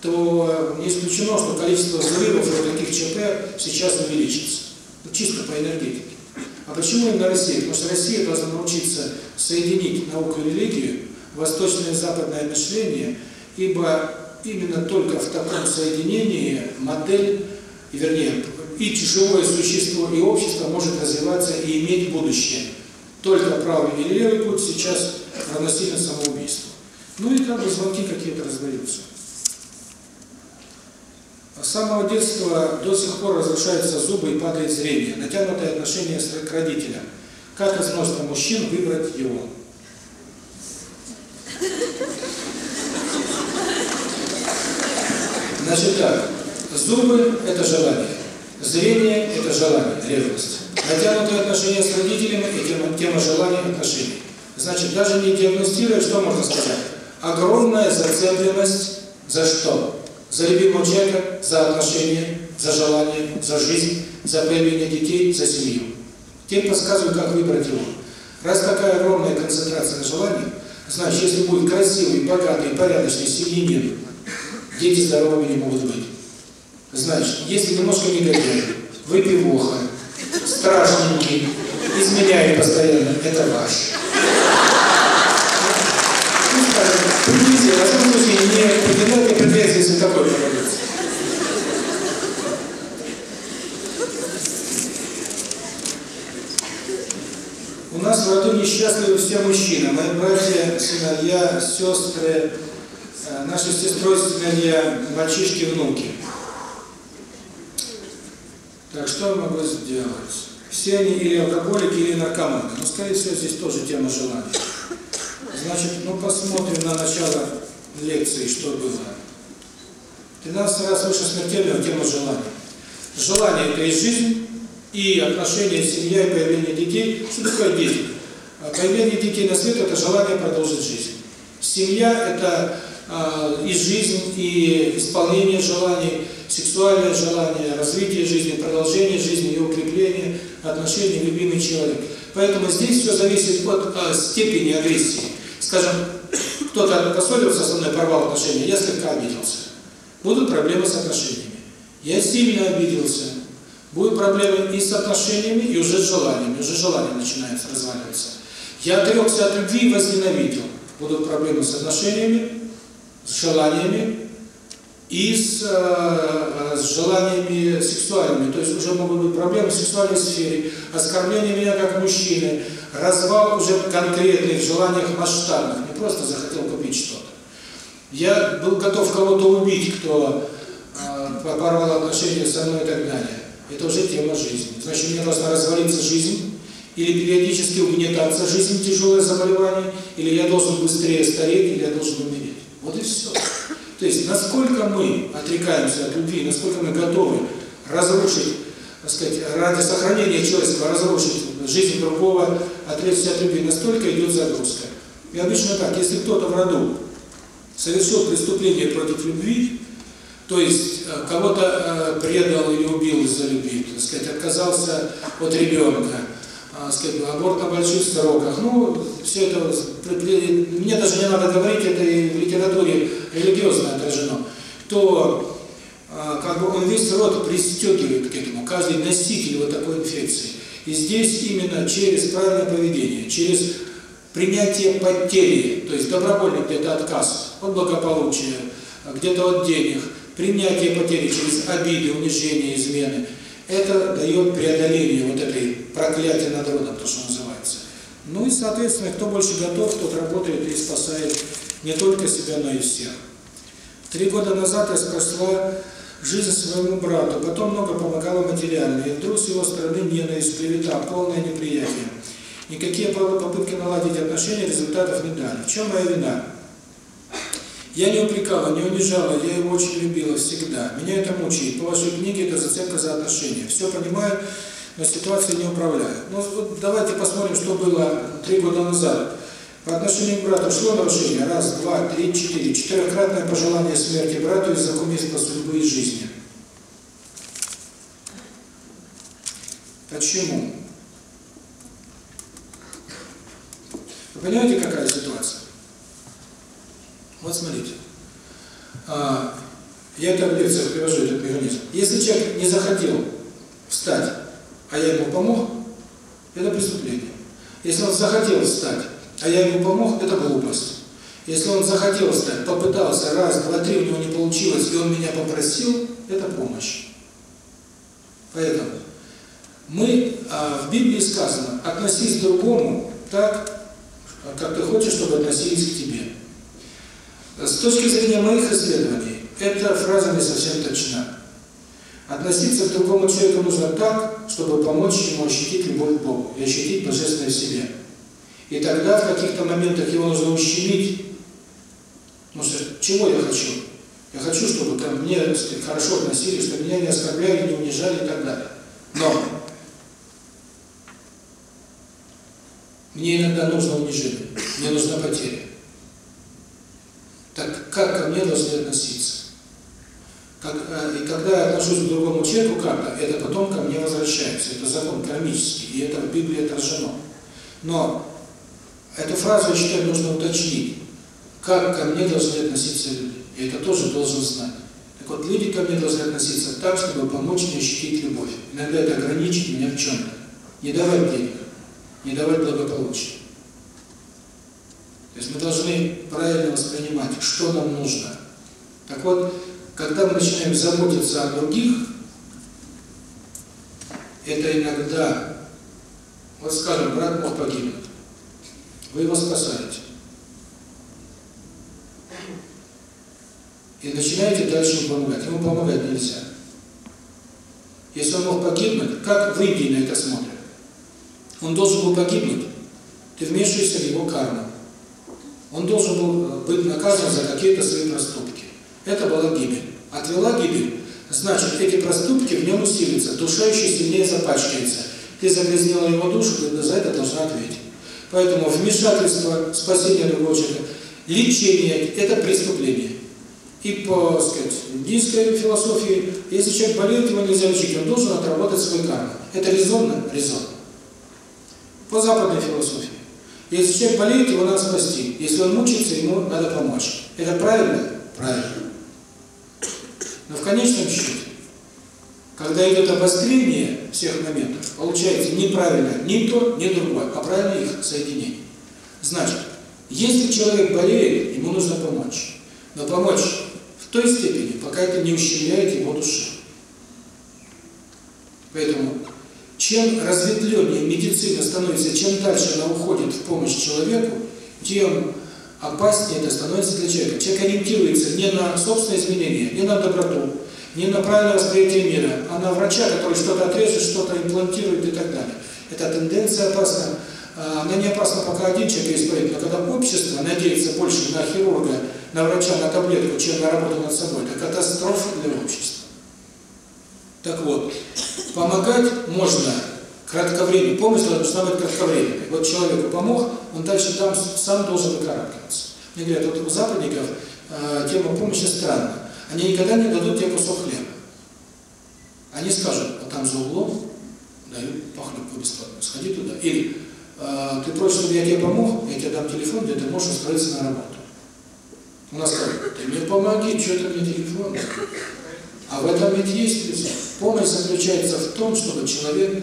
то не исключено, что количество взрывов и таких ЧП сейчас увеличится. Ну, чисто по энергетике. А почему именно Россия? Потому что Россия должна научиться соединить науку и религию, восточное и западное мышление, ибо именно только в таком соединении модель, вернее, и живое существо, и общество может развиваться и иметь будущее. Только правый или левый путь сейчас равносильно самоубийству. Ну и как бы звонки какие-то раздаются. С самого детства до сих пор разрушаются зубы и падает зрение, натянутое отношение к родителям. Как из множества мужчин выбрать его? Значит так, зубы – это желание, зрение – это желание, ревность. Натянутые отношения с родителями – и тема, тема желания отношений. Значит, даже не диагностируя, что можно сказать? Огромная зацепленность за что? За любимого человека, за отношения, за желание, за жизнь, за появление детей, за семью. Теперь подсказываю, как выбрать его. Раз такая огромная концентрация на желании, значит, если будет красивый, богатый, порядочный семьянин, дети здоровыми не могут быть. Значит, если немножко негодяй, выпивоха, страшненький, изменяет постоянно, это ваш. Примите, в этом случае не предъявляйте претензий, если такой попадется. У нас в роду несчастливы все мужчины. Мои братья, сыновья, сестры, наши сестрой, сыновья, мальчишки, внуки. Так, что я могу сделать? Все они или алкоголики, или наркоманы. Но, скорее всего, здесь тоже тема желания. Значит, ну посмотрим на начало лекции, что было. 13 раз выше смертельного тема желания. Желание – это и жизнь, и отношения, семья, и появление детей. Что такое дети? Появление детей на свет – это желание продолжить жизнь. Семья – это э, и жизнь, и исполнение желаний, сексуальное желание, развитие жизни, продолжение жизни, и укрепление отношений, любимый человек. Поэтому здесь все зависит от э, степени агрессии. Скажем, кто-то поссорился со мной, порвал отношения, я слегка обиделся. Будут проблемы с отношениями. Я сильно обиделся. Будут проблемы и с отношениями, и уже с желаниями. Уже желание начинается разваливаться. Я отрекся от любви и возненавидел. Будут проблемы с отношениями, с желаниями и с, э, с желаниями сексуальными. То есть уже могут быть проблемы в сексуальной сфере, оскорбление меня как мужчины, развал уже конкретных желаниях масштабных, не просто захотел купить что-то. Я был готов кого-то убить, кто э, порвал отношения со мной и так далее. Это уже тема жизни. Значит, мне должна развалиться жизнь, или периодически угнетаться жизнь, тяжелое заболевание, или я должен быстрее стареть, или я должен умереть. Вот и все. То есть, насколько мы отрекаемся от любви, насколько мы готовы разрушить, так сказать, ради сохранения человечества, разрушить жизнь другого, отречься от любви, настолько идет загрузка. И обычно так, если кто-то в роду совершил преступление против любви, то есть э, кого-то э, предал или убил из-за любви, так сказать, отказался от ребенка, э, аборт на больших сроках, ну, все это, мне даже не надо говорить, это и в литературе религиозно отражено, то как бы он весь род пристегивает к этому, каждый носитель вот такой инфекции. И здесь именно через правильное поведение, через принятие потери, то есть добровольный где-то отказ от благополучия, где-то от денег, принятие потери через обиды, унижения, измены, это дает преодоление вот этой проклятия над родом, то, что называется. Ну и, соответственно, кто больше готов, тот работает и спасает не только себя, но и всех. Три года назад я спасла жизнь своему брату, потом много помогала материально, и вдруг с его стороны ненависть, клевета, полное неприятие. Никакие попытки наладить отношения результатов не дали. В чем моя вина? Я не упрекала, не унижала, я его очень любила всегда. Меня это мучает. По вашей книге это зацепка за отношения. Все понимаю, но ситуацией не управляю. Ну, вот давайте посмотрим, что было три года назад. По отношению к брату шло нарушение. Раз, два, три, четыре. Четырехкратное пожелание смерти брату из-за кумирства судьбы и жизни. Почему? Вы понимаете, какая ситуация? Вот смотрите. А, я это в лекциях привожу, этот механизм. Если человек не захотел встать, а я ему помог, это преступление. Если он захотел встать, а я ему помог, это глупость. Если он захотел встать, попытался, раз, два, три, у него не получилось, и он меня попросил, это помощь. Поэтому мы, а, в Библии сказано, относись к другому так, как ты хочешь, чтобы относились к тебе. С точки зрения моих исследований, эта фраза не совсем точна. Относиться к другому человеку нужно так, чтобы помочь ему ощутить любовь к Богу и ощутить Божественное в себе. И тогда в каких-то моментах его нужно ущемить. Что чего я хочу? Я хочу, чтобы ко мне хорошо относились, чтобы меня не оскорбляли, не унижали и так далее. Но мне иногда нужно унижение, мне нужна потеря. Так как ко мне должны относиться? Как, э, и когда я отношусь к другому человеку как-то, это потом ко мне возвращается. Это закон кармический, и это в Библии отражено. Но эту фразу, я считаю, нужно уточнить. Как ко мне должны относиться люди. И это тоже должен знать. Так вот, люди ко мне должны относиться так, чтобы помочь мне ощутить любовь. Иногда это ограничить меня в чем-то. Не давать денег, не давать благополучия. То есть мы должны правильно воспринимать, что нам нужно. Так вот, когда мы начинаем заботиться о других, это иногда, вот скажем, брат мог погибнуть, вы его спасаете. И начинаете дальше ему помогать. Ему помогать нельзя. Если он мог погибнуть, как в на это смотрят? Он должен был погибнуть, ты вмешиваешься в его карму. Он должен был быть наказан за какие-то свои проступки. Это была гибель. Отвела гибель, значит, эти проступки в нем усилятся, душа еще сильнее запачкается. Ты загрязнила его душу, ты за это должна ответить. Поэтому вмешательство, спасение другого человека, лечение – это преступление. И по, сказать, индийской философии, если человек болеет, его нельзя лечить, он должен отработать свой карму. Это резонно? Резонно. По западной философии. Если человек болеет, его надо спасти. Если он мучается, ему надо помочь. Это правильно? Правильно. Но в конечном счете, когда идет обострение всех моментов, получается неправильно ни то, ни другое, а правильно их соединение. Значит, если человек болеет, ему нужно помочь. Но помочь в той степени, пока это не ущемляет его душу. Поэтому чем разветвленнее медицина становится, чем дальше она уходит в помощь человеку, тем опаснее это становится для человека. Человек ориентируется не на собственные изменения, не на доброту, не на правильное восприятие мира, а на врача, который что-то отрежет, что-то имплантирует и так далее. Эта тенденция опасна. А, она не опасна, пока один человек исправит, но когда общество надеется больше на хирурга, на врача, на таблетку, чем на работу над собой, это катастрофа для общества. Так вот, помогать можно кратковременно. Помощь должна быть кратковременной. Вот человеку помог, он дальше там сам должен выкарабкиваться. Мне говорят, вот у западников э, тема помощи странная. Они никогда не дадут тебе кусок хлеба. Они скажут, вот там за углом дают похлебку бесплатно, сходи туда. Или э, ты просишь, чтобы я тебе помог, я тебе дам телефон, где ты можешь устроиться на работу. У нас скажут, ты мне помоги, что ты мне телефон? А в этом ведь есть плюс. Помощь заключается в том, чтобы человек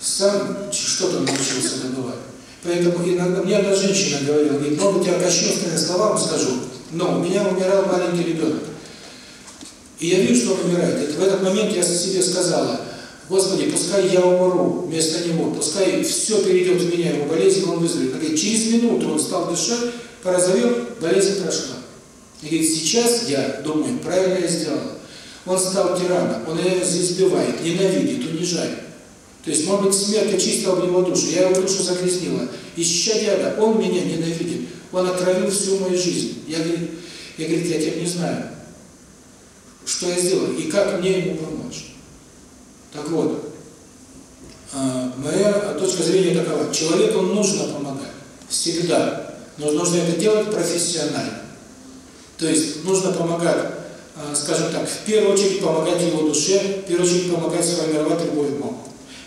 сам что-то научился добывать. Поэтому иногда мне одна женщина говорила, говорит, может я кощунственные слова вам скажу, но у меня умирал маленький ребенок. И я вижу, что он умирает. Это в этот момент я себе сказала, Господи, пускай я умру вместо него, пускай все перейдет в меня, его болезнь, он выздоровеет. Она говорит, через минуту он стал дышать, порозовел, болезнь прошла. И говорит, сейчас я думаю, правильно я сделала. Он стал тираном, он ее избивает, ненавидит, унижает. То есть, может быть, смерть очистила в него душу, я его душу загрязнила. Ища ряда, он меня ненавидит, он отравил всю мою жизнь. Я, говорит, я, говорит, я тебя не знаю, что я сделал и как мне ему помочь. Так вот, моя точка зрения такова, человеку нужно помогать, всегда, но нужно это делать профессионально. То есть, нужно помогать скажем так, в первую очередь помогать его душе, в первую очередь помогать сформировать любовь к Богу.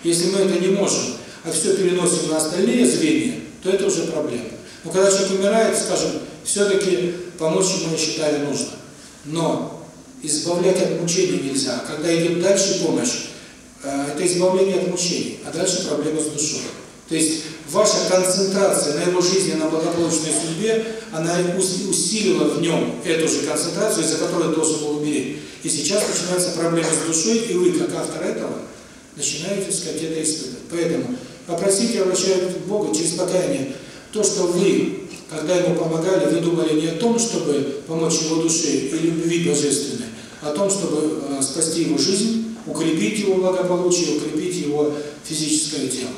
Если мы это не можем, а все переносим на остальные звенья, то это уже проблема. Но когда человек умирает, скажем, все-таки помочь ему, я считаю, нужно. Но избавлять от мучений нельзя. Когда идет дальше помощь, это избавление от мучений, а дальше проблема с душой. То есть ваша концентрация на его жизни, на благополучной судьбе, она усилила в нем эту же концентрацию, из-за которой должен был умереть. И сейчас начинается проблема с душой, и вы, как автор этого, начинаете сказать это испытывать. Поэтому попросите, обращаясь к Богу через покаяние, то, что вы, когда ему помогали, вы думали не о том, чтобы помочь его душе и любви божественной, а о том, чтобы спасти его жизнь, укрепить его благополучие, укрепить его физическое тело.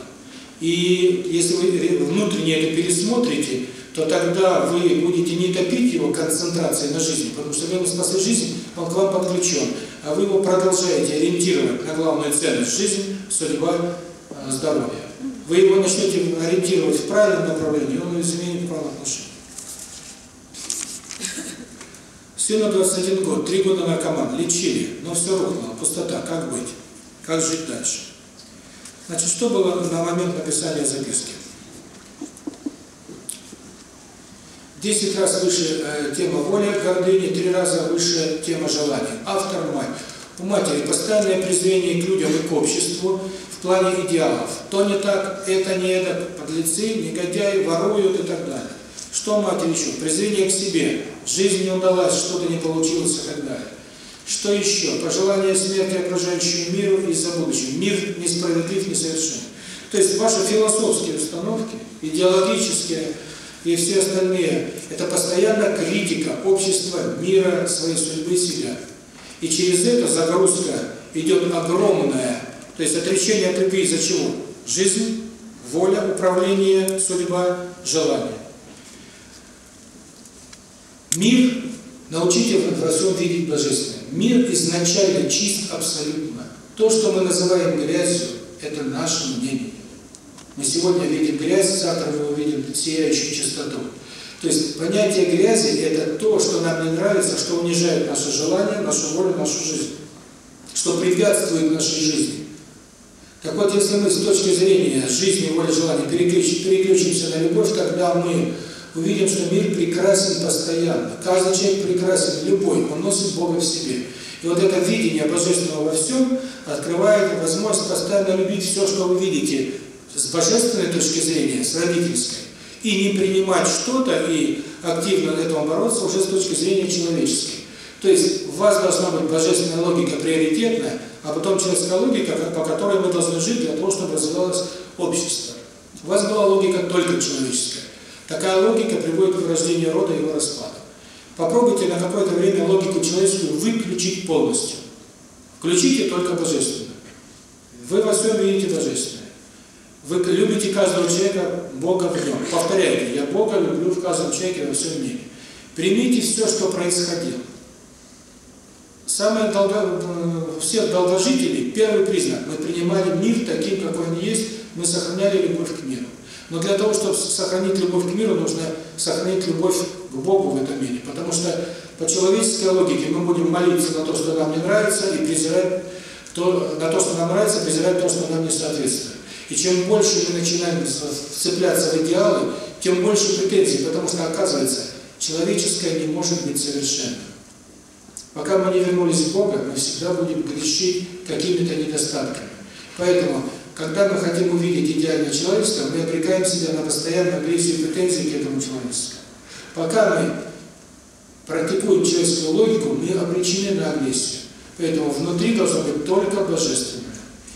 И если вы внутренне это пересмотрите, то тогда вы будете не топить его концентрацией на жизни, потому что вы ему спасли жизнь, он к вам подключен, а вы его продолжаете ориентировать на главную ценность жизнь, судьба, здоровье. Вы его начнете ориентировать в правильном направлении, он изменит правоотношения. Сыну 21 год, 3 года наркоман, лечили, но все рухнуло, пустота, как быть? Как жить дальше? Значит, что было на момент написания записки? Десять раз выше э, тема воли, гордыни, три раза выше тема желания. Автор – мать. У матери постоянное презрение к людям и к обществу в плане идеалов. То не так, это не это, подлецы, негодяи, воруют и так далее. Что матери еще? Презрение к себе. Жизнь не удалась, что-то не получилось и так далее. Что еще? Пожелание смерти окружающему миру из-за будущего. Мир несправедлив, несовершен. То есть ваши философские установки, идеологические и все остальные, это постоянно критика общества, мира, своей судьбы, себя. И через это загрузка идет огромная, то есть отречение от любви из-за чего? Жизнь, воля, управление, судьба, желание. Мир Научите во всем видеть Божественное. Мир изначально чист абсолютно. То, что мы называем грязью, это наше мнение. Мы сегодня видим грязь, завтра мы увидим сияющую чистоту. То есть понятие грязи – это то, что нам не нравится, что унижает наше желание, нашу волю, нашу жизнь. Что препятствует нашей жизни. Так вот, если мы с точки зрения жизни, воли, желания переключимся на любовь, тогда мы увидим, что мир прекрасен постоянно. Каждый человек прекрасен, любой, он носит Бога в себе. И вот это видение Божественного во всем открывает возможность постоянно любить все, что вы видите, с божественной точки зрения, с родительской, и не принимать что-то и активно этому бороться уже с точки зрения человеческой. То есть у вас должна быть божественная логика приоритетная, а потом человеческая логика, по которой мы должны жить для того, чтобы развивалось общество. У вас была логика только человеческая. Такая логика приводит к вырождению рода и его распаду. Попробуйте на какое-то время логику человеческую выключить полностью. Включите только Божественное. Вы во всем видите Божественное. Вы любите каждого человека, Бога в нем. Повторяйте, я Бога люблю в каждом человеке во всем мире. Примите все, что происходило. Самые долго, всех долгожителей, первый признак, мы принимали мир таким, какой он есть, мы сохраняли любовь к миру. Но для того, чтобы сохранить любовь к миру, нужно сохранить любовь к Богу в этом мире. Потому что по человеческой логике мы будем молиться на то, что нам не нравится, и презирать то, на то, что нам нравится, презирать то, что нам не соответствует. И чем больше мы начинаем цепляться в идеалы, тем больше претензий, потому что, оказывается, человеческое не может быть совершенным. Пока мы не вернулись к Богу, мы всегда будем грешить какими-то недостатками. Поэтому, когда мы хотим увидеть идеальное человечество, мы обрекаем себя на постоянную агрессию и претензии к этому человечеству. Пока мы практикуем человеческую логику, мы обречены на агрессию. Поэтому внутри должно быть только божественное.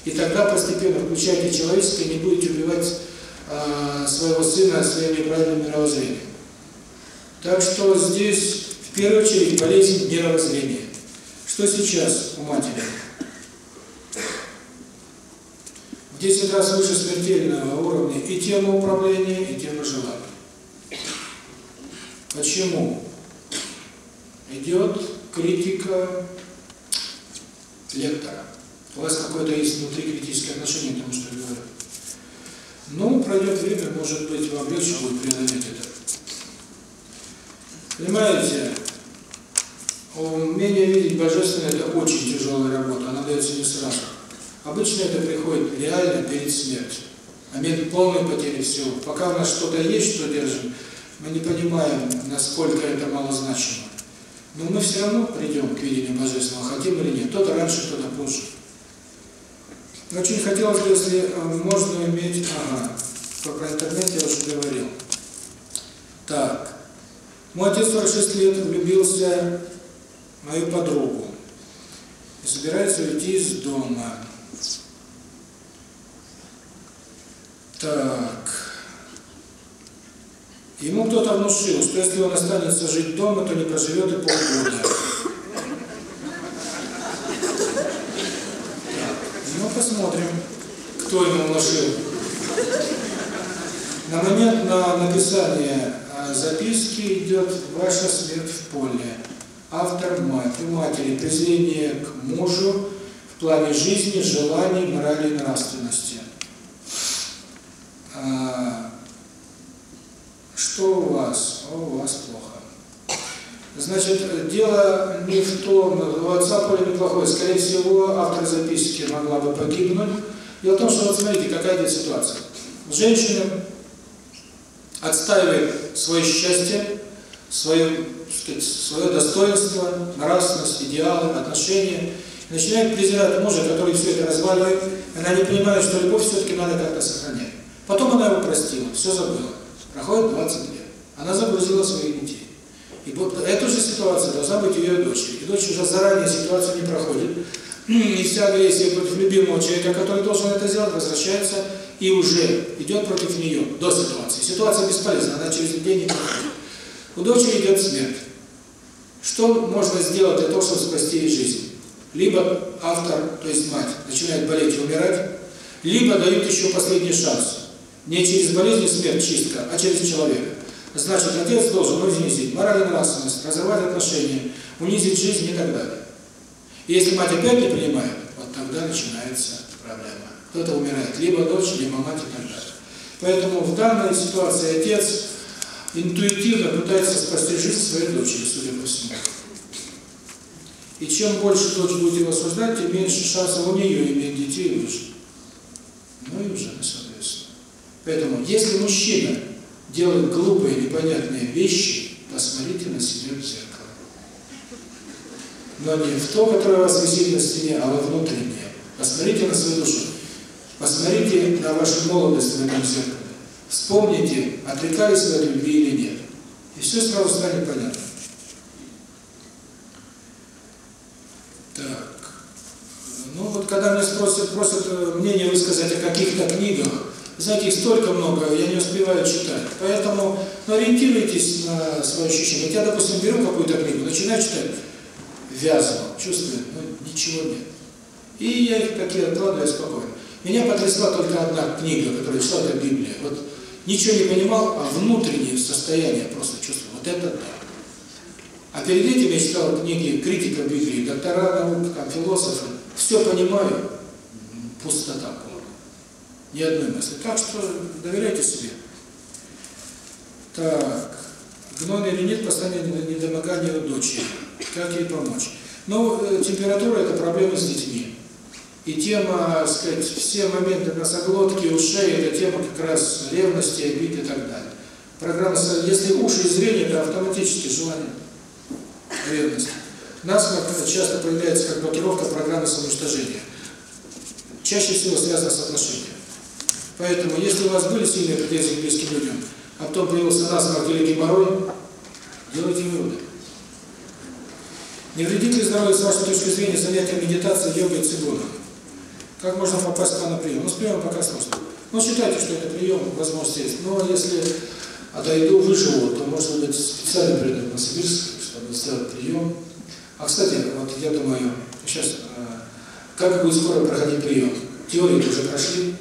И тогда постепенно включайте человеческое, не будете убивать э, своего сына своим неправильным мировоззрением. Так что здесь в первую очередь болезнь мировоззрения. Что сейчас у матери? В 10 раз выше смертельного уровня и тема управления, и тема желания. Почему? Идет критика лектора. У вас какое-то есть внутри критическое отношение к тому, что я говорю. Ну, пройдет время, может быть, вам легче будет преодолеть это. Понимаете, умение видеть Божественное – это очень тяжелая работа, она дается не сразу. Обычно это приходит реально перед смертью. Момент полной потери всего. Пока у нас что-то есть, что держим, мы не понимаем, насколько это малозначимо. Но мы все равно придем к видению Божественного, хотим или нет. Кто-то раньше, кто-то позже. Очень хотелось бы, если можно иметь... Ага, про интернет я уже говорил. Так. Мой отец 46 лет влюбился в мою подругу и собирается уйти из дома. Так. Ему кто-то внушил, что если он останется жить дома, то не проживет и полгода. Ну, посмотрим, кто ему внушил. На момент на написание записки идет «Ваша смерть в поле». Автор мать, у матери презрение к мужу в плане жизни, желаний, морали и нравственности. Что у вас? А у вас плохо. Значит, дело не в том, у отца поле неплохое, скорее всего, автор записки могла бы погибнуть. Дело в том, что вот смотрите, какая здесь ситуация. Женщина отстаивает свое счастье, свое, сказать, свое достоинство, нравственность, идеалы, отношения, начинает презирать мужа, который все это разваливает, она не понимает, что любовь все-таки надо как-то сохранять. Потом она его простила, все забыла. Проходит 20 лет. Она загрузила своих детей. И вот эту же ситуацию должна быть у ее дочери. И дочь уже заранее ситуацию не проходит. И вся агрессия против любимого человека, который должен это сделать, возвращается и уже идет против нее до ситуации. Ситуация бесполезна, она через людей не проходит. У дочери идет смерть. Что можно сделать для того, чтобы спасти ей жизнь? Либо автор, то есть мать, начинает болеть и умирать, либо дают еще последний шанс. Не через болезнь и смерть чистка, а через человека. Значит, отец должен унизить моральную нравственность, разорвать отношения, унизить жизнь и так далее. И если мать опять не принимает, вот тогда начинается проблема. Кто-то умирает, либо дочь, либо мать и так далее. Поэтому в данной ситуации отец интуитивно пытается спасти жизнь своей дочери, судя по всему. И чем больше дочь будет его осуждать, тем меньше шансов у нее иметь детей и выжить. Ну и уже, соответственно. Поэтому, если мужчина делает глупые, непонятные вещи, посмотрите на себя в зеркало. Но не в то, которое вас висит на стене, а во внутреннее. Посмотрите на свою душу. Посмотрите на вашу молодость в этом зеркале. Вспомните, отрекались вы от любви или нет. И все сразу станет понятно. Так. Ну вот когда меня спросят, просят мнение высказать о каких-то книгах, Знаете, их столько много, я не успеваю читать. Поэтому ну, ориентируйтесь на свои ощущения. Вот я, допустим, беру какую-то книгу, начинаю читать, вязано, чувствую, ну, ничего нет. И я их такие откладываю спокойно. Меня потрясла только одна книга, которую читал, это Библия. Вот ничего не понимал, а внутреннее состояние просто чувствую. Вот это да. А перед этим я читал книги критика Библии, доктора наук, там, философы. Все понимаю, пустота полная. Ни одной мысли. Так что доверяйте себе. Так. Гной или нет постоянное недомогание у дочери. Как ей помочь? Ну, э, температура – это проблема с детьми. И тема, сказать, все моменты носоглотки, ушей – это тема как раз ревности, обид и так далее. Программа, если уши и зрение – это автоматически желание ревности. Насморк часто появляется как блокировка программы самоуничтожения. Чаще всего связано с отношениями. Поэтому, если у вас были сильные претензии к близким людям, а потом появился насморк или геморрой, делайте выводы. Не вредит ли здоровью с вашей точки зрения занятия медитацией, йогой цигуном? Как можно попасть на прием? Ну, с приемом пока сложно. Ну, считайте, что это прием, возможность есть. Но если отойду, выживу, то, может быть, специально приду на Сибирск, чтобы сделать прием. А, кстати, вот я думаю, сейчас, как будет скоро проходить прием? Теории уже прошли.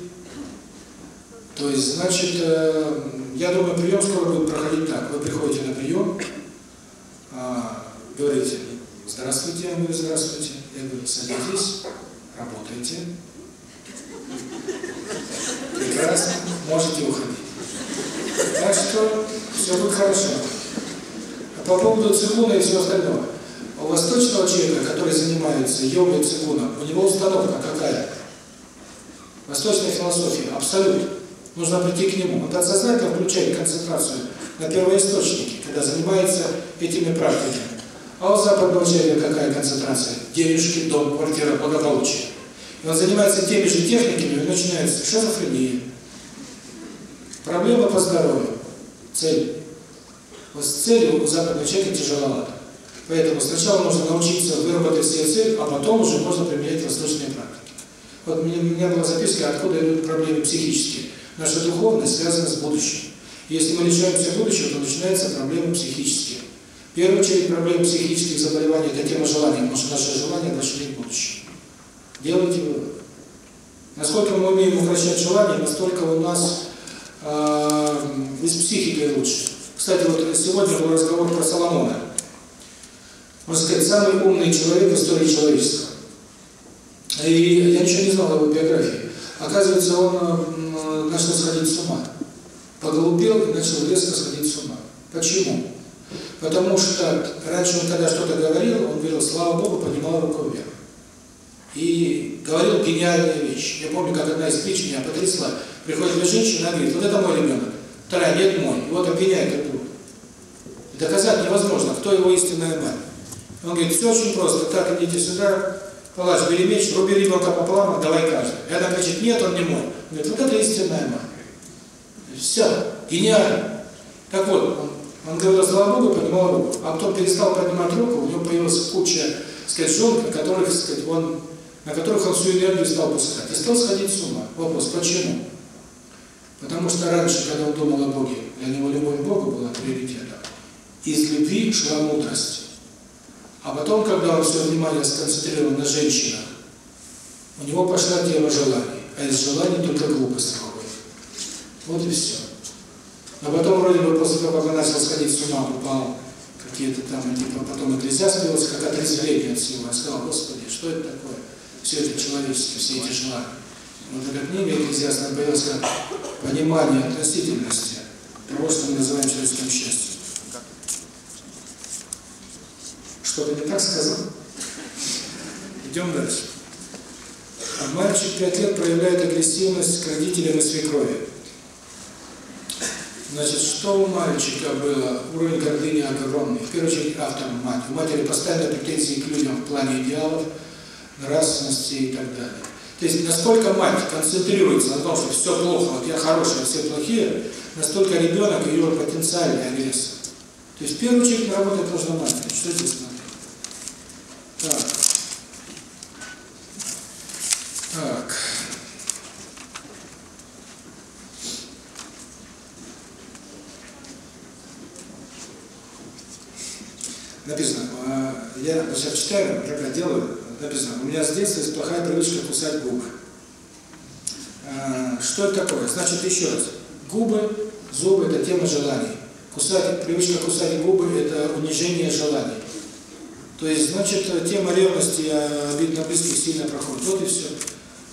То есть, значит, я думаю, прием скоро будет проходить так. Вы приходите на прием, говорите, здравствуйте, я говорю, здравствуйте. Я говорю, садитесь, работайте. Прекрасно, можете уходить. Так что все будет хорошо. А по поводу цигуна и всего остального. У восточного человека, который занимается йогой и цигуном, у него установка какая? Восточная философия, абсолют. Нужно прийти к нему. Он подсознательно включает концентрацию на первоисточнике, когда занимается этими практиками. А у западного человека какая концентрация? Денежки, дом, квартира, благополучие. И он занимается теми же техниками, и начинается шизофрения. Проблема по здоровью. Цель. Вот с целью у западного человека тяжеловато. Поэтому сначала нужно научиться выработать себе цель, а потом уже можно применять восточные практики. Вот у меня была записка, откуда идут проблемы психические. Наша духовность связана с будущим. Если мы лишаемся будущего, то начинаются проблемы психические. В первую очередь проблемы психических заболеваний – это тема желания, потому что наши желания к будущему. Делайте вывод. Насколько мы умеем укращать желания, настолько у нас э, и с психикой лучше. Кстати, вот сегодня был разговор про Соломона. Можно сказать, самый умный человек в истории человечества. И я ничего не знал о его биографии. Оказывается, он начал сходить с ума. Поглупел и начал резко сходить с ума. Почему? Потому что раньше он, когда что-то говорил, он говорил, слава Богу, поднимал руку вверх. И говорил гениальные вещи. Я помню, как одна из притч меня потрясла. Приходит мне женщина, она говорит, вот это мой ребенок. Вторая, нет мой. Вот обвиняет друг друга. Доказать невозможно, кто его истинная мать. Он говорит, все очень просто. Так, идите сюда, палач, бери меч, руби ребенка пополам, давай каждый. Она кричит, нет, он не мой. Он говорит, вот это истинная мать. Все, гениально. Так вот, он, он говорил, слава Богу, поднимал руку. А потом перестал поднимать руку, у него появилась куча, сказать, жен, на которых, сказать, он, на которых он всю энергию стал пускать. И стал сходить с ума. Вопрос, почему? Потому что раньше, когда он думал о Боге, для него любовь к Богу была приоритетом. Из любви шла мудрость. А потом, когда он все внимание сконцентрировал на женщинах, у него пошла тема желаний. А из желаний только глупость выходит. Вот и все. А потом, вроде бы, после того, как он начал сходить с ума, упал какие-то там, типа, потом экклезиаст появился, как отрезвление от всего. Я сказал, Господи, что это такое? Все это человеческое, все эти желания. Вот эта книга экклезиаста появилась как понимание относительности что мы называем человеческим счастьем. Что-то не так сказал? Идем дальше. А мальчик пять лет проявляет агрессивность к родителям и свекрови. Значит, что у мальчика было? Уровень гордыни огромный. В первую очередь автор мать. У матери постоянно претензии к людям в плане идеалов, нравственности и так далее. То есть, насколько мать концентрируется на том, что все плохо, вот я хорошая, все плохие, настолько ребенок ее потенциальный агрессор. То есть, в первую очередь, работать нужно мать. Что здесь? Так. Так. Написано, а, я сейчас читаю, как я делаю, написано, у меня с детства есть плохая привычка кусать губы. А, что это такое? Значит, еще раз, губы, зубы – это тема желаний. Кусать, привычка кусать губы – это унижение желаний. То есть, значит, тема ревности, обид на близких сильно проходит. Вот и все.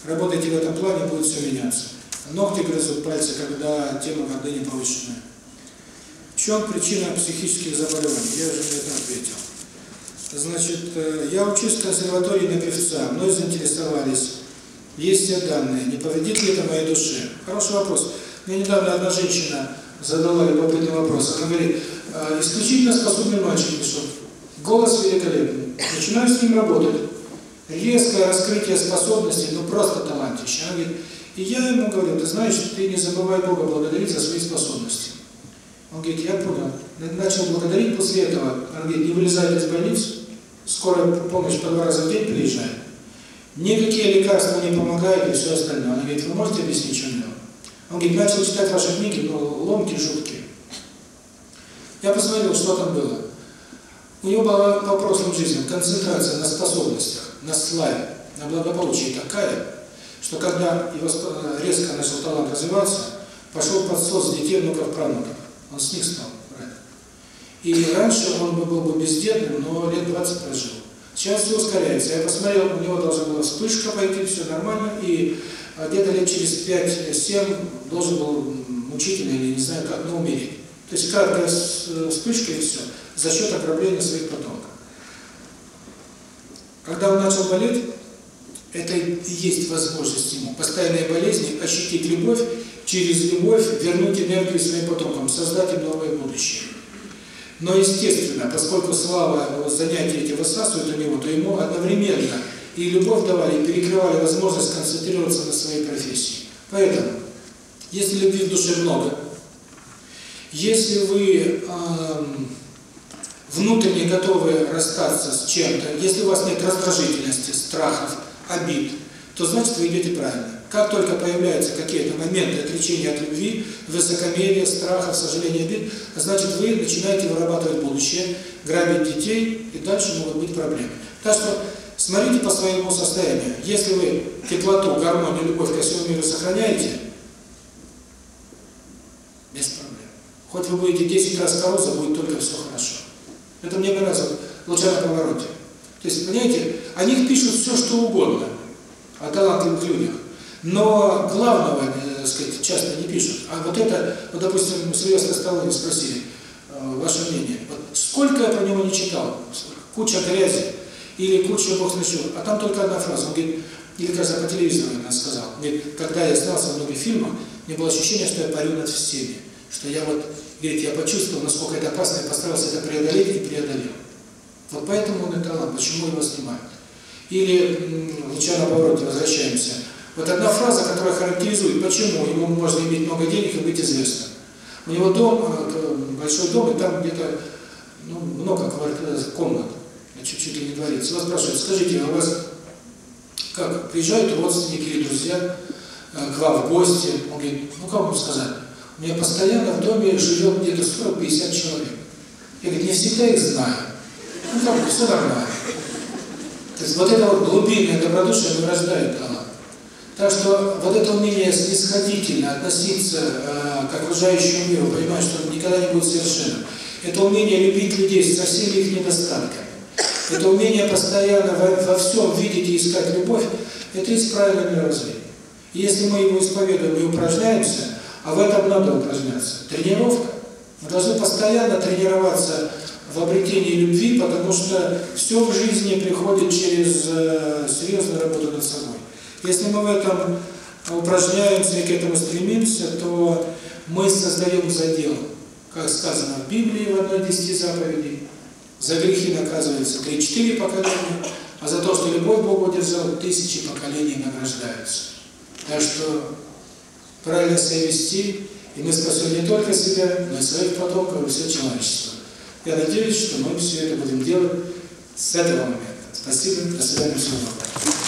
Работайте в этом плане, будет все меняться. Ногти грызут пальцы, когда тема гордыни повышенная. В чем причина психических заболеваний? Я уже на это ответил. Значит, э, я учусь в консерватории на певца, мной заинтересовались. Есть все данные, не повредит ли это моей душе? Хороший вопрос. Мне недавно одна женщина задала любопытный вопрос. Она говорит, «А, исключительно способный мальчик пришел. Голос великолепный. Начинаю с ним работать. Резкое раскрытие способностей, ну просто талантище. Она говорит, и я ему говорю, ты знаешь, ты не забывай Бога благодарить за свои способности. Он говорит, я понял. Начал благодарить после этого. Он говорит, не вылезай из больницы, скорая помощь по два раза в день приезжает. Никакие лекарства не помогают и все остальное. Она говорит, вы можете объяснить, что дело? Он говорит, начал читать ваши книги, но ломки, шутки. Я посмотрел, что там было. У него была по прошлым жизням концентрация на способностях, на славе, на благополучии такая, что когда его резко начал талант развиваться, пошел подсос детей, внуков, правнуков. Он с них стал. И раньше он был бы бездетным, но лет 20 прожил. Сейчас все ускоряется. Я посмотрел, у него должна была вспышка пойти, все нормально, и где-то лет через 5-7 должен был мучительно, или не знаю как, но умереть. То есть краткая вспышка и все, за счет ограбления своих потомков. Когда он начал болеть, это и есть возможность ему постоянные болезни ощутить любовь, через любовь вернуть энергию своим потомкам, создать им новое будущее. Но естественно, поскольку слава занятия эти высасывают у него, то ему одновременно и любовь давали, и перекрывали возможность концентрироваться на своей профессии. Поэтому, если любви в душе много, если вы эм, внутренне готовы расстаться с чем-то, если у вас нет раздражительности, страхов, обид, то значит вы идете правильно. Как только появляются какие-то моменты отречения от любви, высокомерия, страха, сожаления, обид, значит вы начинаете вырабатывать будущее, грабить детей, и дальше могут быть проблемы. Так что смотрите по своему состоянию. Если вы теплоту, гармонию, любовь ко всему миру сохраняете, без проблем. Хоть вы будете 10 раз корроза, будет только все хорошо. Это мне нравится, лучше на повороте. То есть, понимаете, о них пишут все, что угодно, о талантливых людях. Но главного, э, так сказать, часто не пишут. А вот это, вот, допустим, Сильвестра Сталлоне спросили, э, ваше мнение, вот сколько я про него не читал, куча грязи, или куча бог знает а там только одна фраза, он говорит, или, кажется, по телевизору она сказал, говорит, когда я снялся в многих фильмах, мне было ощущение, что я парю над всеми, что я вот, говорит, я почувствовал, насколько это опасно, и постарался это преодолеть и преодолел. Вот поэтому он и талант, почему его снимают. Или, лучше на повороте возвращаемся, вот одна фраза, которая характеризует, почему ему можно иметь много денег и быть известным. У него дом, э, большой дом, и там где-то ну, много квартир, комнат, чуть-чуть ли не дворец. Вас спрашивают, скажите, а у вас как, приезжают родственники или друзья э, к вам в гости? Он говорит, ну как вам сказать, у меня постоянно в доме живет где-то 40-50 человек. Я говорю, не всегда их знаю. Ну как, все нормально. То есть вот это вот глубинное добродушие рождает талант. Так что вот это умение снисходительно относиться э, к окружающему миру, понимать, что он никогда не будет совершенным, это умение любить людей со всеми их недостатками, это умение постоянно во, во всем видеть и искать любовь, это есть правильное мировоззрение. Если мы его исповедуем и упражняемся, а в этом надо упражняться, тренировка, мы должны постоянно тренироваться в обретении любви, потому что все в жизни приходит через э, серьезную работу над собой. Если мы в этом упражняемся и к этому стремимся, то мы создаем задел. Как сказано в Библии в одной десяти заповедей, за грехи наказывается 3-4 поколения, а за то, что любовь Богу держал, тысячи поколений награждаются. Так что правильно себя вести, и мы спасем не только себя, но и своих потомков, и все человечество. Я надеюсь, что мы все это будем делать с этого момента. Спасибо, до свидания, всего доброго.